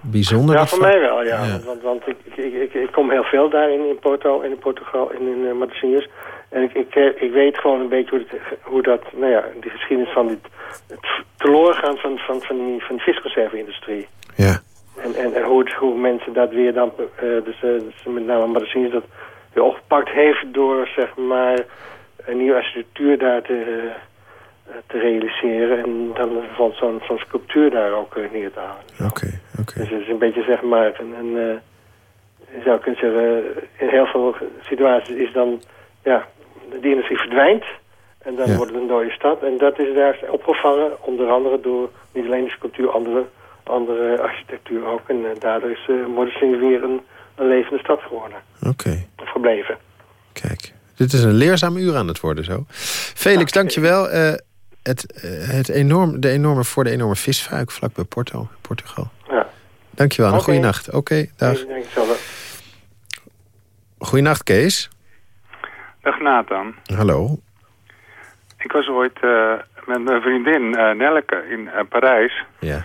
bijzonder? Ja, voor mij wel, ja. ja. Want, want ik, ik, ik, ik, kom heel veel daar in, in Porto en in Portugal en in uh, Matosinhos. En ik, ik, ik weet gewoon een beetje hoe, het, hoe dat, nou ja, die geschiedenis van dit, het teloorgaan van, van, van die, van die visconservenindustrie. Ja. En, en, en hoe, het, hoe mensen dat weer dan, uh, dus, uh, dus met name Matosinhos dat weer opgepakt heeft door, zeg maar, een nieuwe architectuur daar te, uh, te realiseren. En dan van zo'n zo'n sculptuur daar ook neer te halen. Oké, okay, oké. Okay. Dus het is een beetje, zeg maar, een, een je zou kunnen zeggen, in heel veel situaties is dan, ja, die industrie verdwijnt. En dan ja. wordt het een dode stad. En dat is daar opgevangen, onder andere door niet alleen de sculptuur, andere, andere architectuur ook. En uh, daardoor is uh, weer een, een levende stad geworden. Oké. Okay. Gebleven. Kijk, dit is een leerzaam uur aan het worden zo. Felix, ja, dankjewel. Uh, het, het enorm, de enorme, voor de enorme visfuik vlakbij Porto, Portugal. Ja. Dankjewel, okay. een goede nacht. Oké, okay, dag. Nee, dankjewel. Goeienacht, Kees. Dag Nathan. Hallo. Ik was ooit uh, met mijn vriendin uh, Nelke in uh, Parijs. Ja.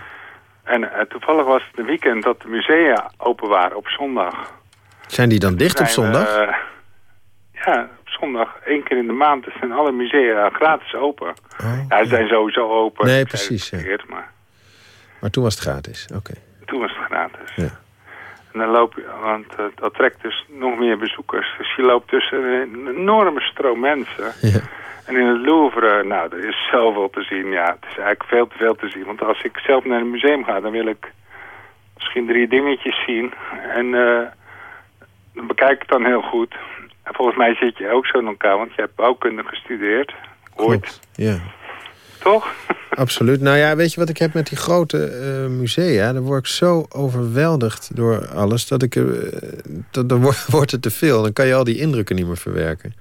En toevallig was het een weekend dat de musea open waren op zondag. Zijn die dan dicht op zondag? ja, op zondag. één keer in de maand zijn alle musea gratis open. Oh, ja, ze zijn sowieso open. Nee, precies. Verkeerd, maar... maar toen was het gratis, oké. Okay. Toen was het gratis. Ja. En dan loop je, want uh, dat trekt dus nog meer bezoekers. Dus je loopt tussen een enorme stroom mensen. Ja. En in het Louvre, nou, er is zoveel te zien. Ja, het is eigenlijk veel te veel te zien. Want als ik zelf naar een museum ga, dan wil ik misschien drie dingetjes zien. En uh, dan bekijk ik het dan heel goed. En volgens mij zit je ook zo in elkaar, want je hebt bouwkunde gestudeerd. Ooit. ja. Toch? Absoluut. Nou ja, weet je wat ik heb met die grote uh, musea? Dan word ik zo overweldigd door alles... dat ik, uh, dat, dan wordt het te veel. Dan kan je al die indrukken niet meer verwerken.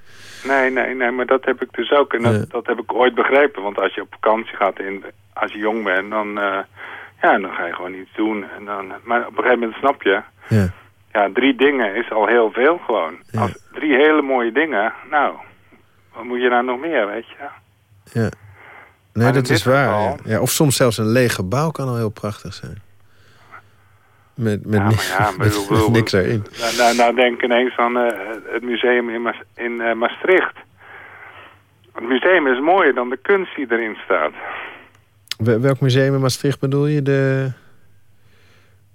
Nee, nee, nee, maar dat heb ik dus ook. En dat, dat heb ik ooit begrepen. Want als je op vakantie gaat, in, als je jong bent, dan, uh, ja, dan ga je gewoon iets doen. En dan, maar op een gegeven moment snap je... Ja. Ja, drie dingen is al heel veel gewoon. Als drie hele mooie dingen, nou, wat moet je nou nog meer, weet je? Ja. Nee, dat is waar. ja. Of soms zelfs een leeg gebouw kan al heel prachtig zijn. Met, met, ja, ja, met, niks erin. Nou, nou, nou, denk ineens aan uh, het museum in, in uh, Maastricht. Het museum is mooier dan de kunst die erin staat. Welk museum in Maastricht bedoel je? De...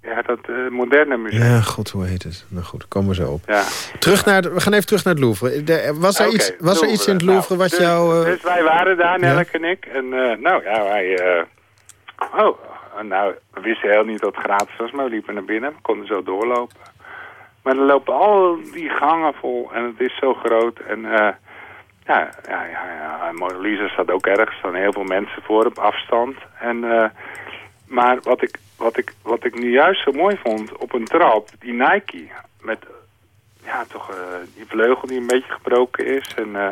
Ja, dat uh, moderne museum. Ja, god, hoe heet het? Nou goed, komen we zo op. Ja. Terug naar we gaan even terug naar het Louvre. was er, iets, was er iets in het Louvre nou, wat dus, jou... Uh... Dus wij waren daar, Nelke en ik. En uh, nou ja, wij... oh, nou, we wisten heel niet dat het gratis was, maar we liepen naar binnen. We konden zo doorlopen. Maar er lopen al die gangen vol en het is zo groot. En ja, ja, ja, ja. Mona Lisa staat ook ergens. Er staan heel veel mensen voor op afstand. En... Maar wat ik, wat, ik, wat ik nu juist zo mooi vond op een trap, die Nike met ja, toch uh, die vleugel die een beetje gebroken is. En uh,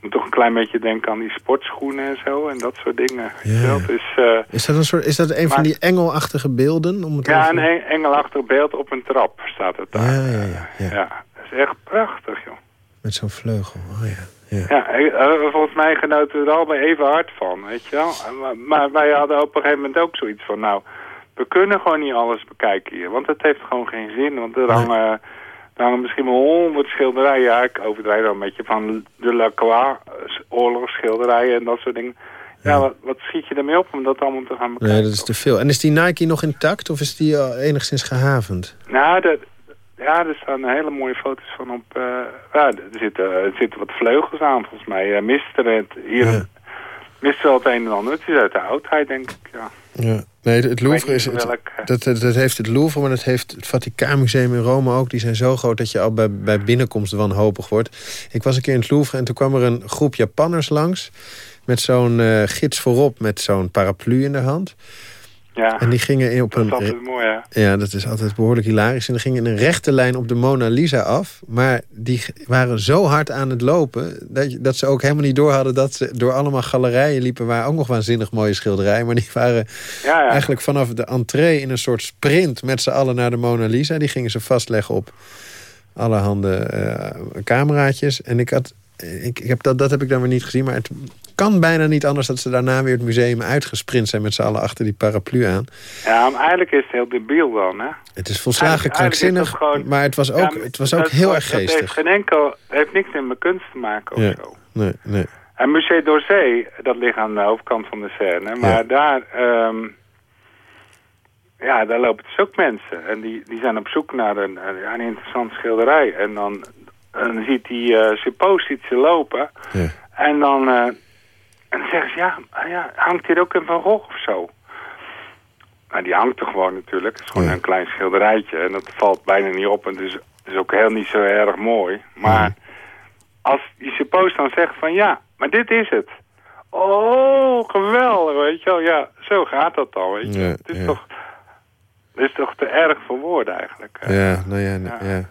moet toch een klein beetje denken aan die sportschoenen en zo en dat soort dingen. Ja. Dus, uh, is, dat een soort, is dat een van die engelachtige beelden? Om het ja, even... een engelachtig beeld op een trap staat het daar. Ja, ja, ja. ja. ja dat is echt prachtig, joh. Met zo'n vleugel, oh ja. Ja, ja volgens mij genoten we er allemaal even hard van, weet je wel. Maar, wij hadden op een gegeven moment ook zoiets van, nou, we kunnen gewoon niet alles bekijken hier. Want het heeft gewoon geen zin, want er hangen, er hangen misschien wel honderd schilderijen. Ja, ik overdrijf wel een beetje van de Lacroix, oorlogsschilderijen en dat soort dingen. Ja, wat, wat, schiet je ermee op om dat allemaal te gaan bekijken? Nee, dat is te veel. En is die Nike nog intact of is die enigszins gehavend? Nou, dat, ja, er staan hele mooie foto's van op... Uh, ja, er zitten, er zitten wat vleugels aan, volgens mij. Uh, mist er het hier... Ja. Mist wel het een en ander. Het is uit de oudheid, denk ik, ja. Ja, nee, het Louvre is... Het, dat, dat heeft het Louvre, maar dat heeft het Vaticaanmuseum in Rome ook. Die zijn zo groot dat je al bij, bij binnenkomst wanhopig wordt. Ik was een keer in het Louvre en toen kwam er een groep Japanners langs... met zo'n uh, gids voorop met zo'n paraplu in de hand... Ja, en die gingen in op dat een. is altijd mooi, hè? Ja, dat is altijd behoorlijk hilarisch. En die gingen in een rechte lijn op de Mona Lisa af. Maar die waren zo hard aan het lopen... dat, dat ze ook helemaal niet door hadden dat ze door allemaal galerijen liepen... waar ook nog waanzinnig mooie schilderijen. Maar die waren ja, ja. eigenlijk vanaf de entree in een soort sprint... met z'n allen naar de Mona Lisa. Die gingen ze vastleggen op allerhande uh, cameraatjes. En ik had ik, ik heb dat, dat heb ik dan weer niet gezien. Maar het kan bijna niet anders dat ze daarna weer het museum uitgesprint zijn... met z'n allen achter die paraplu aan. Ja, maar eigenlijk is het heel debiel dan, hè? Het is volslagen krankzinnig, maar het was ook, het was ook heel erg geestig. Het heeft, geen enkel, heeft niks met mijn kunst te maken of ja, zo. Nee, nee. En Musée d'Orsay, dat ligt aan de overkant van de Seine. Maar ja. daar... Um, ja, daar lopen dus ook mensen. En die, die zijn op zoek naar een, een, interessante schilderij. En dan, dan ziet die uh, suppost iets lopen. Ja. En dan... Uh, en dan zeggen ze, ja, ja, hangt hier ook een Van Gogh of zo? Nou, die hangt er gewoon natuurlijk. Het is gewoon Ja. een klein schilderijtje. En dat valt bijna niet op. En het is, ook heel niet zo erg mooi. Maar als die suppost dan zegt van, ja, maar dit is het. Oh, geweldig, weet je wel. Ja, zo gaat dat dan, weet je. Ja, het, is ja. toch, het is toch te erg voor woorden eigenlijk. Ja, nou ja, ja.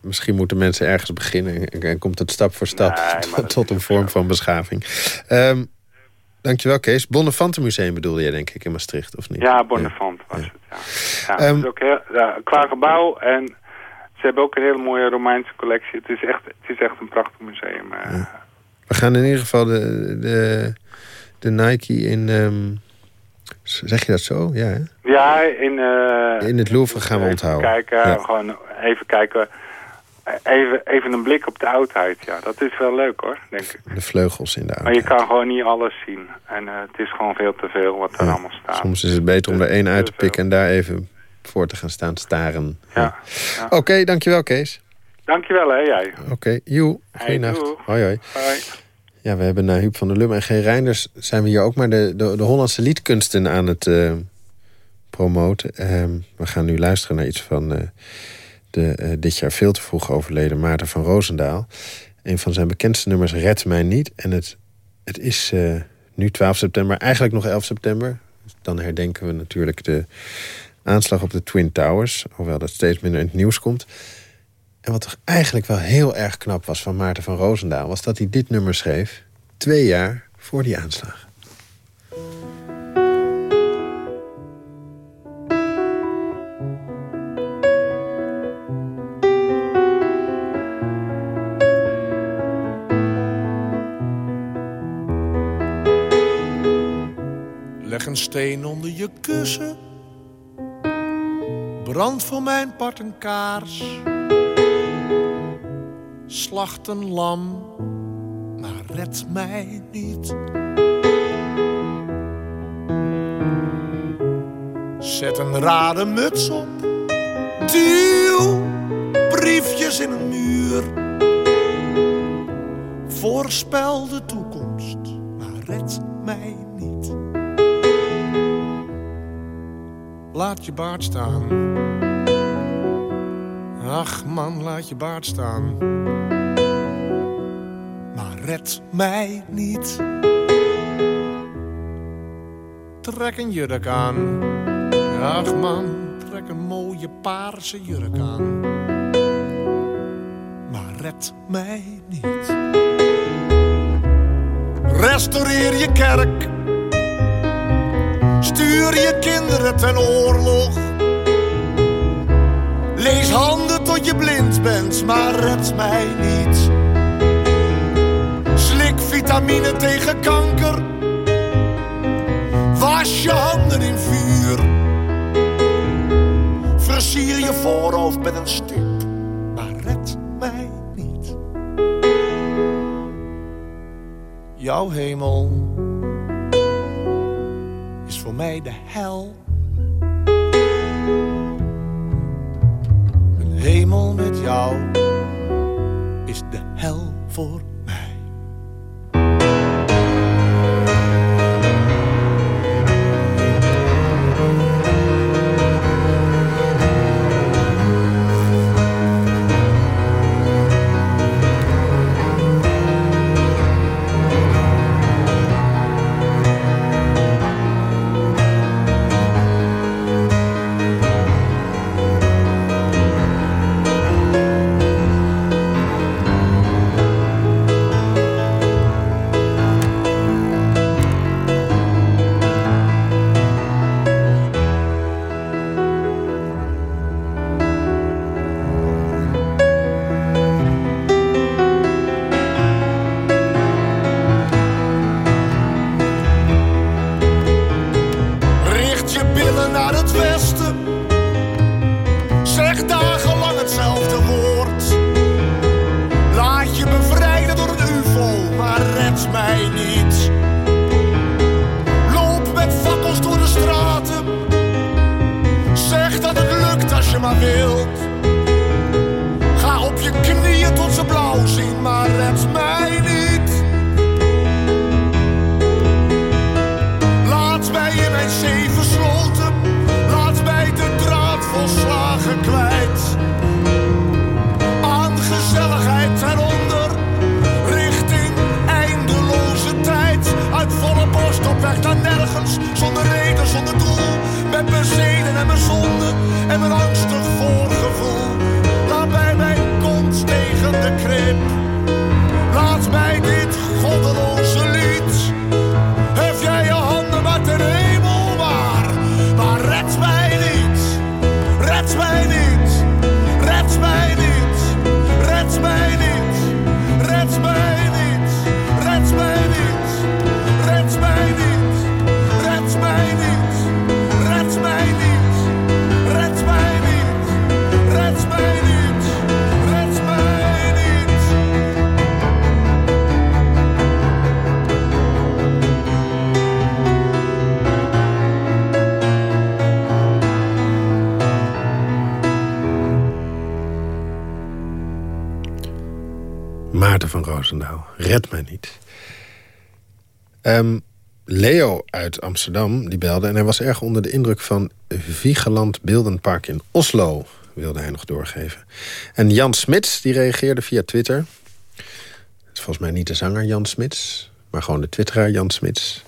Misschien moeten mensen ergens beginnen... en, komt het stap voor stap Nee, tot, een vorm van beschaving. Ehm dankjewel, Kees. Bonnefantenmuseum bedoelde jij, denk ik, in Maastricht, of niet? Ja, Bonnefant was het, ja. ja het is ook heel, ja, qua gebouw en ze hebben ook een hele mooie Romeinse collectie. Het is echt, het is echt een prachtig museum. eh. We gaan in ieder geval de, de, de Nike in... ehm, zeg je dat zo? Ja, hè? Ja, in... eh, In het Louvre gaan we onthouden. Kijken, gewoon even kijken. Even, even een blik op de oudheid, ja. Dat is wel leuk hoor, denk ik. De vleugels in de Maar je kan gewoon niet alles zien. En eh, het is gewoon veel te veel wat er allemaal staat. Soms is het beter om er één uit te pikken... en daar even voor te gaan staan staren. Ja. ja. Oké, dankjewel, Kees. Dankjewel hè, jij. Oké, joe. Hey, Goeienacht. Hoi, hoi. Hoi. Ja, we hebben na Huub van der Lum en G. Reinders... zijn we hier ook maar de, de, de Hollandse liedkunsten aan het eh, promoten. Ehm, we gaan nu luisteren naar iets van... eh, De dit jaar veel te vroeg overleden Maarten van Roosendaal. Een van zijn bekendste nummers Red Mij Niet. En het, het is nu 12 september, eigenlijk nog 11 september. Dan herdenken we natuurlijk de aanslag op de Twin Towers. Hoewel dat steeds minder in het nieuws komt. En wat toch eigenlijk wel heel erg knap was van Maarten van Roosendaal... was dat hij dit nummer schreef twee jaar voor die aanslag. Een steen onder je kussen. Brand voor mijn part een kaars. Slacht een lam, maar red mij niet. Zet een rare muts op. Duw briefjes in een muur. Voorspel de toekomst, maar red mij Laat je baard staan. Ach man, laat je baard staan. Maar red mij niet. Trek een jurk aan. Ach man, trek een mooie paarse jurk aan. Maar red mij niet. Restaureer je kerk. Stuur je kinderen ten oorlog. Lees handen tot je blind bent, maar red mij niet. Slik vitamine tegen kanker. Was je handen in vuur. Versier je voorhoofd met een stip, maar red mij niet. Jouw hemel made hell van Roosendaal, red mij niet. Ehm, Leo uit Amsterdam, die belde... en hij was erg onder de indruk van Vigeland Beeldenpark in Oslo. wilde hij nog doorgeven. En Jan Smits, die reageerde via Twitter. Het is volgens mij niet de zanger Jan Smits... maar gewoon de twitteraar Jan Smits.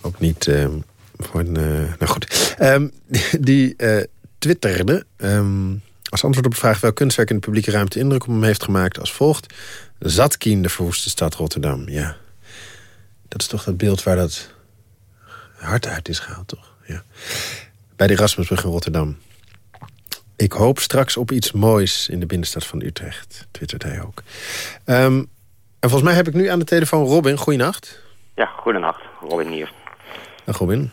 Ook niet ehm, voor een... Uh, nou goed. Ehm, die uh, twitterde... als antwoord op de vraag welk kunstwerk in de publieke ruimte indruk op hem heeft gemaakt als volgt. Zatkin, de verwoeste stad Rotterdam. Ja, dat is toch dat beeld waar dat hart uit is gehaald, toch? Ja. Bij de Erasmusbrug in Rotterdam. Ik hoop straks op iets moois in de binnenstad van Utrecht, twittert hij ook. Um, en volgens mij heb ik nu aan de telefoon Robin. Goeienacht. Ja, goedenacht. Robin hier. Dag Robin.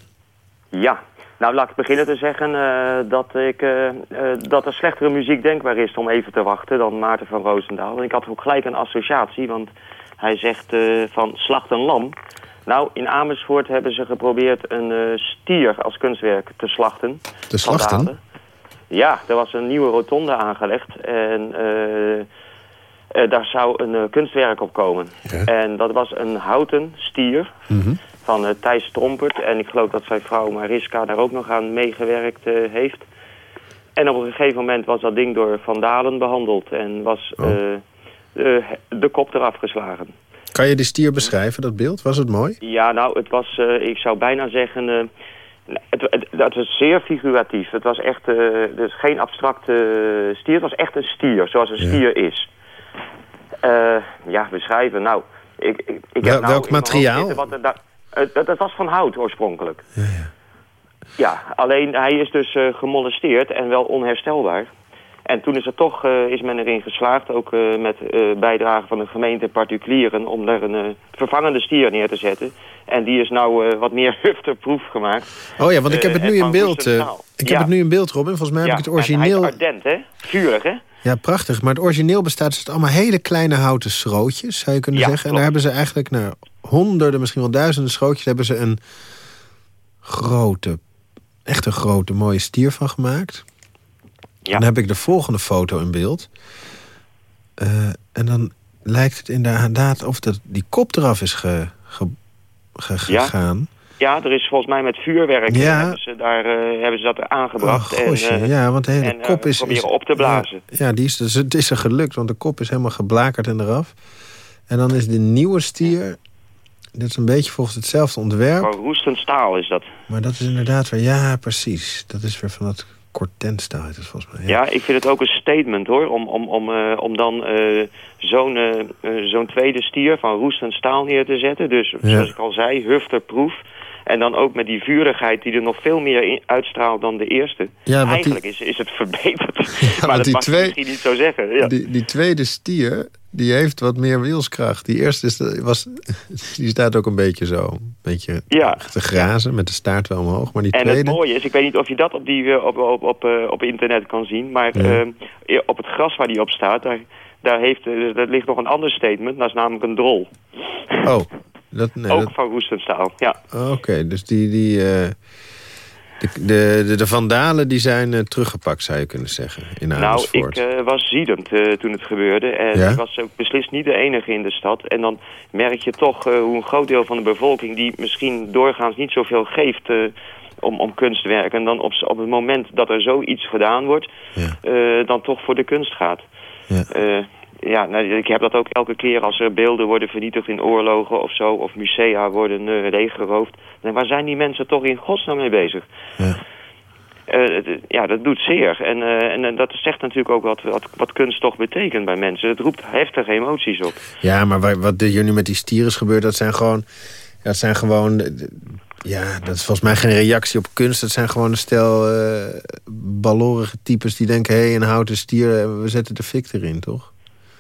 Ja, nou, laat ik beginnen te zeggen uh, dat, ik, uh, uh, dat er slechtere muziek denkbaar is om even te wachten dan Maarten van Roosendaal. En ik had ook gelijk een associatie, want hij zegt van slacht een lam. Nou, in Amersfoort hebben ze geprobeerd een stier als kunstwerk te slachten. Te slachten? Ja, er was een nieuwe rotonde aangelegd en daar zou een kunstwerk op komen. Ja. En dat was een houten stier. Mm van uh, Thijs Trompert. En ik geloof dat zijn vrouw Mariska daar ook nog aan meegewerkt uh, heeft. En op een gegeven moment was dat ding door Vandalen behandeld. En was oh. uh, de, kop eraf geslagen. Kan je de stier beschrijven, dat beeld? Was het mooi? Ja, nou, het was, ik zou bijna zeggen... Het, het, het, was zeer figuratief. Het was echt dus geen abstracte stier. Het was echt een stier, zoals een stier is. ja, beschrijven. Nou, ik, ik, ik Wel, nou welk materiaal? Er, dat was van hout oorspronkelijk. Ja, ja. ja alleen hij is dus uh, gemolesteerd en wel onherstelbaar. En toen is er toch uh, is men erin geslaagd, ook uh, met bijdrage van de gemeente particulieren, om daar een vervangende stier neer te zetten. En die is nou wat meer hufterproef gemaakt. Oh ja, want ik heb het nu in beeld. ik heb het nu in beeld, Robin. Volgens mij heb ik het origineel. En ardent, hè? Vurig, hè? Ja, prachtig. Maar het origineel bestaat dus uit allemaal hele kleine houten schrootjes, zou je kunnen zeggen. En daar hebben ze eigenlijk naar honderden, misschien wel duizenden schrootjes... hebben ze een grote, echt een grote, mooie stier van gemaakt. Ja. Dan heb ik de volgende foto in beeld. Uh, en dan lijkt het inderdaad of dat die kop eraf is ge, ge, ge, gegaan. Ja, er is volgens mij met vuurwerk ja. hebben, ze daar, uh, hebben ze dat aangebracht. Oh, en, uh, ja, want de hele en, kop is... proberen op te blazen. Ja, ja, die is, dus, het is er gelukt, want de kop is helemaal geblakerd en eraf. En dan is de nieuwe stier dit is een beetje volgens hetzelfde ontwerp. Van roestend staal is dat. Maar dat is inderdaad weer... Ja, precies. Dat is weer van dat cortenstaal is het volgens mij. Ja. ik vind het ook een statement hoor. Om, om, om, uh, om dan zo'n zo'n tweede stier van roestend staal neer te zetten. Dus ja. zoals ik al zei, hufterproef. En dan ook met die vurigheid die er nog veel meer uitstraalt dan de eerste. Ja, Eigenlijk die... is, is het verbeterd. Ja, maar dat mag twee... misschien niet zo zeggen. Ja. Die, die tweede stier, die heeft wat meer wielskracht. Die eerste is, was, die staat ook een beetje zo. Een beetje ja. te grazen, met de staart wel omhoog. Maar die en tweede... het mooie is, ik weet niet of je dat op, die, eh, op, op, op, eh, op internet kan zien. Maar ja. uh, op het gras waar die op staat, daar, daar, heeft, daar ligt nog een ander statement. Dat is namelijk een drol. Oh, dat, nee, ook dat... van Roestenstaal, ja. Oké, okay, dus die... die uh... De, de, de, vandalen die zijn uh, teruggepakt, zou je kunnen zeggen, in Amersfoort. Nou, ik uh, was ziedend toen het gebeurde. En ja? ik was ook beslist niet de enige in de stad. En dan merk je toch hoe een groot deel van de bevolking... die misschien doorgaans niet zoveel geeft om, om kunstwerk... en dan op, op het moment dat er zoiets gedaan wordt... Ja. dan toch voor de kunst gaat. Ja ja, nou, ik heb dat ook elke keer als er beelden worden vernietigd in oorlogen of zo, of musea worden uh, leeggeroofd. Dan waar zijn die mensen toch in godsnaam mee bezig? Ja. Uh, ja, dat doet zeer. En, uh, en dat zegt natuurlijk ook wat, wat, wat, kunst toch betekent bij mensen. Het roept heftige emoties op. Ja, maar wat hier nu met die stieren is gebeurd, dat zijn gewoon... Dat zijn gewoon... Ja, dat is volgens mij geen reactie op kunst. Dat zijn gewoon een stel uh, balorige types die denken... hé, hey, een houten stier, we zetten de fik erin, toch?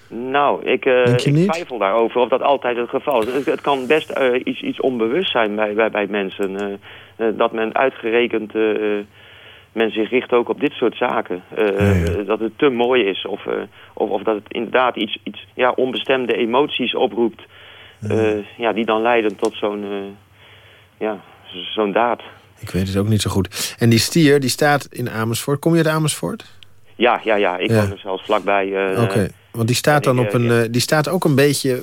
Nou, ik, uh, ik twijfel daarover of dat altijd het geval is. Het, het kan best uh, iets, iets onbewust zijn bij, bij, bij mensen. Uh, dat men uitgerekend... men zich richt ook op dit soort zaken. Ja. Dat het te mooi is. Of, of, of, dat het inderdaad iets, iets ja, onbestemde emoties oproept. Ja. ja die dan leiden tot zo'n ja, zo'n daad. Ik weet het ook niet zo goed. En die stier, die staat in Amersfoort. Kom je uit Amersfoort? Ja, ja, ja. ik woon er zelfs vlakbij. Oké. Want die staat dan op een. Eh, die staat ook een beetje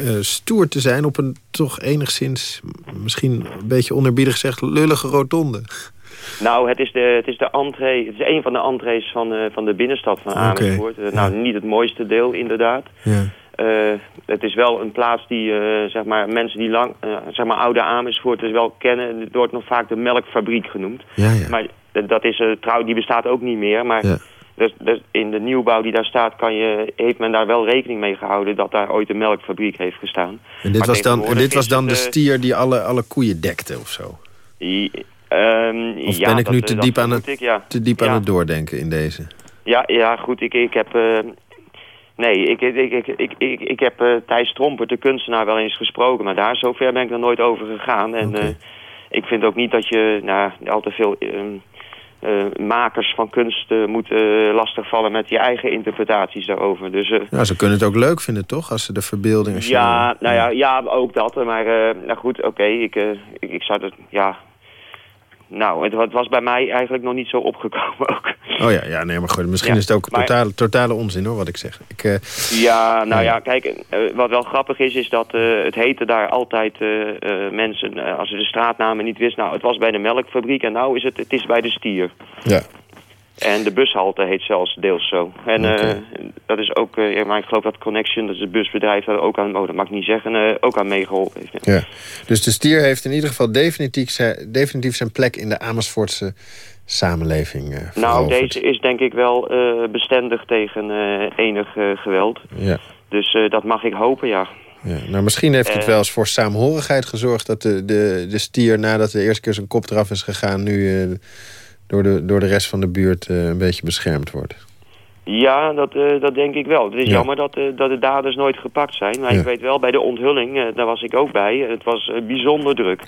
uh, stoer te zijn op een toch enigszins, misschien een beetje onerbiedig gezegd, lullige rotonde. Nou, het is de, het is de entree, het is een van de entrees van, uh, van de binnenstad van Amersfoort. Okay. nou, niet het mooiste deel, inderdaad. Ja. Uh, het is wel een plaats die, zeg maar, mensen die lang, zeg maar, oude Amersfoort dus wel kennen. Het wordt nog vaak de melkfabriek genoemd. Ja, ja. Maar dat is, trouw, die bestaat ook niet meer. Maar ja. Dus, dus in de nieuwbouw die daar staat, kan je, heeft men daar wel rekening mee gehouden dat daar ooit een melkfabriek heeft gestaan. En dit was dan, en dit was dan de stier die alle, alle koeien dekte of zo? Um, of ja, ben ik nu dat, te diep, aan het, ik, ja. te diep aan het doordenken in deze? Ja, ja goed, ik, ik heb... Uh, nee, ik, ik, ik, ik, ik, ik heb uh, Thijs Trompert, de kunstenaar, wel eens gesproken. Maar daar zover ben ik nog nooit over gegaan. En okay. uh, ik vind ook niet dat je nou, al te veel... makers van kunst moeten lastigvallen met je eigen interpretaties daarover. Dus, ja, ze kunnen het ook leuk vinden, toch? Als ze de verbeelding... Ja, nou ja, ja, ook dat. Maar nou goed, oké, okay, ik, ik, ik zou het... Ja, nou, het, het, was bij mij eigenlijk nog niet zo opgekomen ook. Oh ja, ja nee, maar goed, misschien ja, is het ook maar, totale, totale onzin hoor, wat ik zeg. Ik, uh, ja, nou ja, kijk, uh, wat wel grappig is, is dat uh, het heette daar altijd mensen, als ze de straatnamen niet wisten, nou, het was bij de melkfabriek en nou is het, het is bij de stier. Ja. En de bushalte heet zelfs deels zo. En okay. uh, dat is ook, uh, maar ik geloof dat Connection, dat is het busbedrijf, daar ook aan, oh, dat mag ik niet zeggen, uh, ook aan meegeholpen heeft. Ja. ja. Dus de stier heeft in ieder geval definitief zijn, definitief zijn plek in de Amersfoortse samenleving. nou, deze is denk ik wel bestendig tegen enig geweld. Ja. Dus dat mag ik hopen, ja. Ja, nou, misschien heeft het wel eens voor saamhorigheid gezorgd... dat de, de, de stier, nadat de eerste keer zijn kop eraf is gegaan... nu door de, door de rest van de buurt uh, een beetje beschermd wordt. Ja, dat, uh, dat denk ik wel. Het is ja. jammer dat, uh, dat de daders nooit gepakt zijn. Maar ja. ik weet wel, bij de onthulling, daar was ik ook bij. Het was bijzonder druk.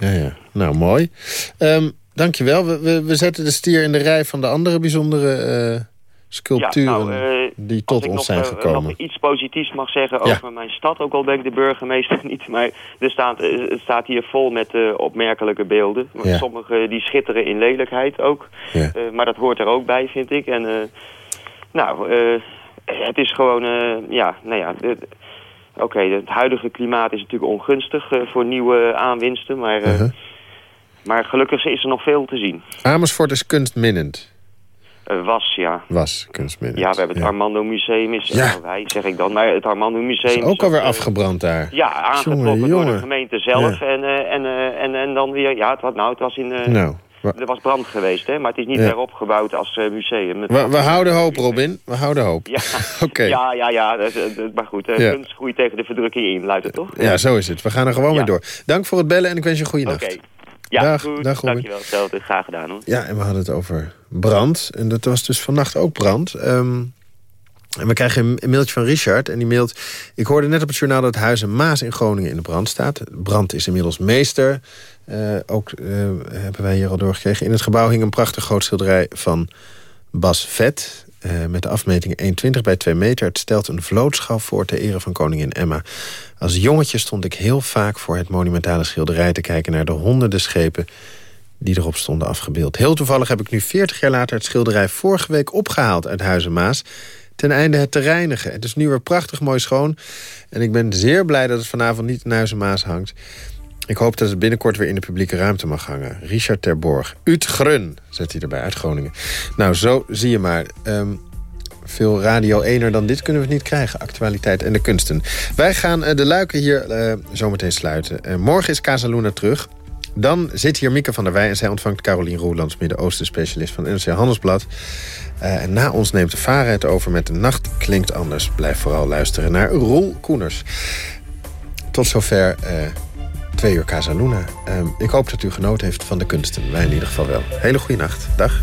Ja, ja. Nou, mooi. Um, dankjewel. We, we, we zetten de stier in de rij van de andere bijzondere sculpturen ja, nou, uh, die tot ons nog, zijn gekomen. nog iets positiefs mag zeggen over ja. mijn stad, ook al ben ik de burgemeester niet. Maar er staat, het staat hier vol met uh, opmerkelijke beelden. Ja. Sommige die schitteren in lelijkheid ook. Uh, maar dat hoort er ook bij, vind ik. En nou, het is gewoon, ja, nou ja... Oké, okay, het huidige klimaat is natuurlijk ongunstig voor nieuwe aanwinsten, maar, -huh. maar gelukkig is er nog veel te zien. Amersfoort is kunstminnend. Uh, was, ja. Was, kunstmiddel. Ja, we hebben het ja. Armando Museum, is ja. wij zeg ik dan, maar het Armando Museum... Is ook alweer uh, afgebrand daar. Ja, aangetrokken jongen, jongen. door de gemeente zelf. Ja. En, uh, en, en, en dan weer, ja, het, was, nou, het was in... nou. Er was brand geweest, hè, maar het is niet ja. meer opgebouwd als museum. We, we houden hoop, Robin. We houden hoop. Ja, okay. ja, ja, ja. Dat, dat, maar goed, kunst groeit tegen de verdrukking in, luidt het toch? Ja, zo is het. We gaan er gewoon weer door. Dank voor het bellen en ik wens je een goede nacht. Oké. Ja, dag, goed. Dag, Dankjewel. Hetzelfde. Graag gedaan, hoor. Ja, en we hadden het over brand. En dat was dus vannacht ook brand. Um, en we krijgen een mailtje van Richard. En die mailt... Ik hoorde net op het journaal dat Huizen Maas in Groningen in de brand staat. Brand is inmiddels meester. Uh, ook uh, hebben wij hier al doorgekregen. In het gebouw hing een prachtig groot schilderij van Bas Vet. Uh, met de afmeting 1,20 bij 2 meter. Het stelt een vlootschouw voor ter ere van koningin Emma. Als jongetje stond ik heel vaak voor het monumentale schilderij... te kijken naar de honderden schepen die erop stonden afgebeeld. Heel toevallig heb ik nu 40 jaar later het schilderij vorige week opgehaald uit Huizen Maas ten einde het te reinigen. Het is nu weer prachtig mooi schoon. En ik ben zeer blij dat het vanavond niet in Huizen Maas hangt. Ik hoop dat het binnenkort weer in de publieke ruimte mag hangen. Richard Terborg. Utgrun, zet hij erbij, uit Groningen. Nou, zo zie je maar. Um, veel Radio 1er dan dit kunnen we niet krijgen. Actualiteit en de kunsten. Wij gaan uh, de luiken hier uh, zometeen sluiten. Morgen is Casaluna terug. Dan zit hier Mieke van der Wij en zij ontvangt Carolien Roelands... Midden-Oosten specialist van NRC Handelsblad. Uh, en na ons neemt de Vara het over met De Nacht Klinkt Anders. Blijf vooral luisteren naar Roel Koeners. Tot zover uh, twee uur Casaluna. Uh, ik hoop dat u genoten heeft van de kunsten. Wij in ieder geval wel. Hele goede nacht. Dag.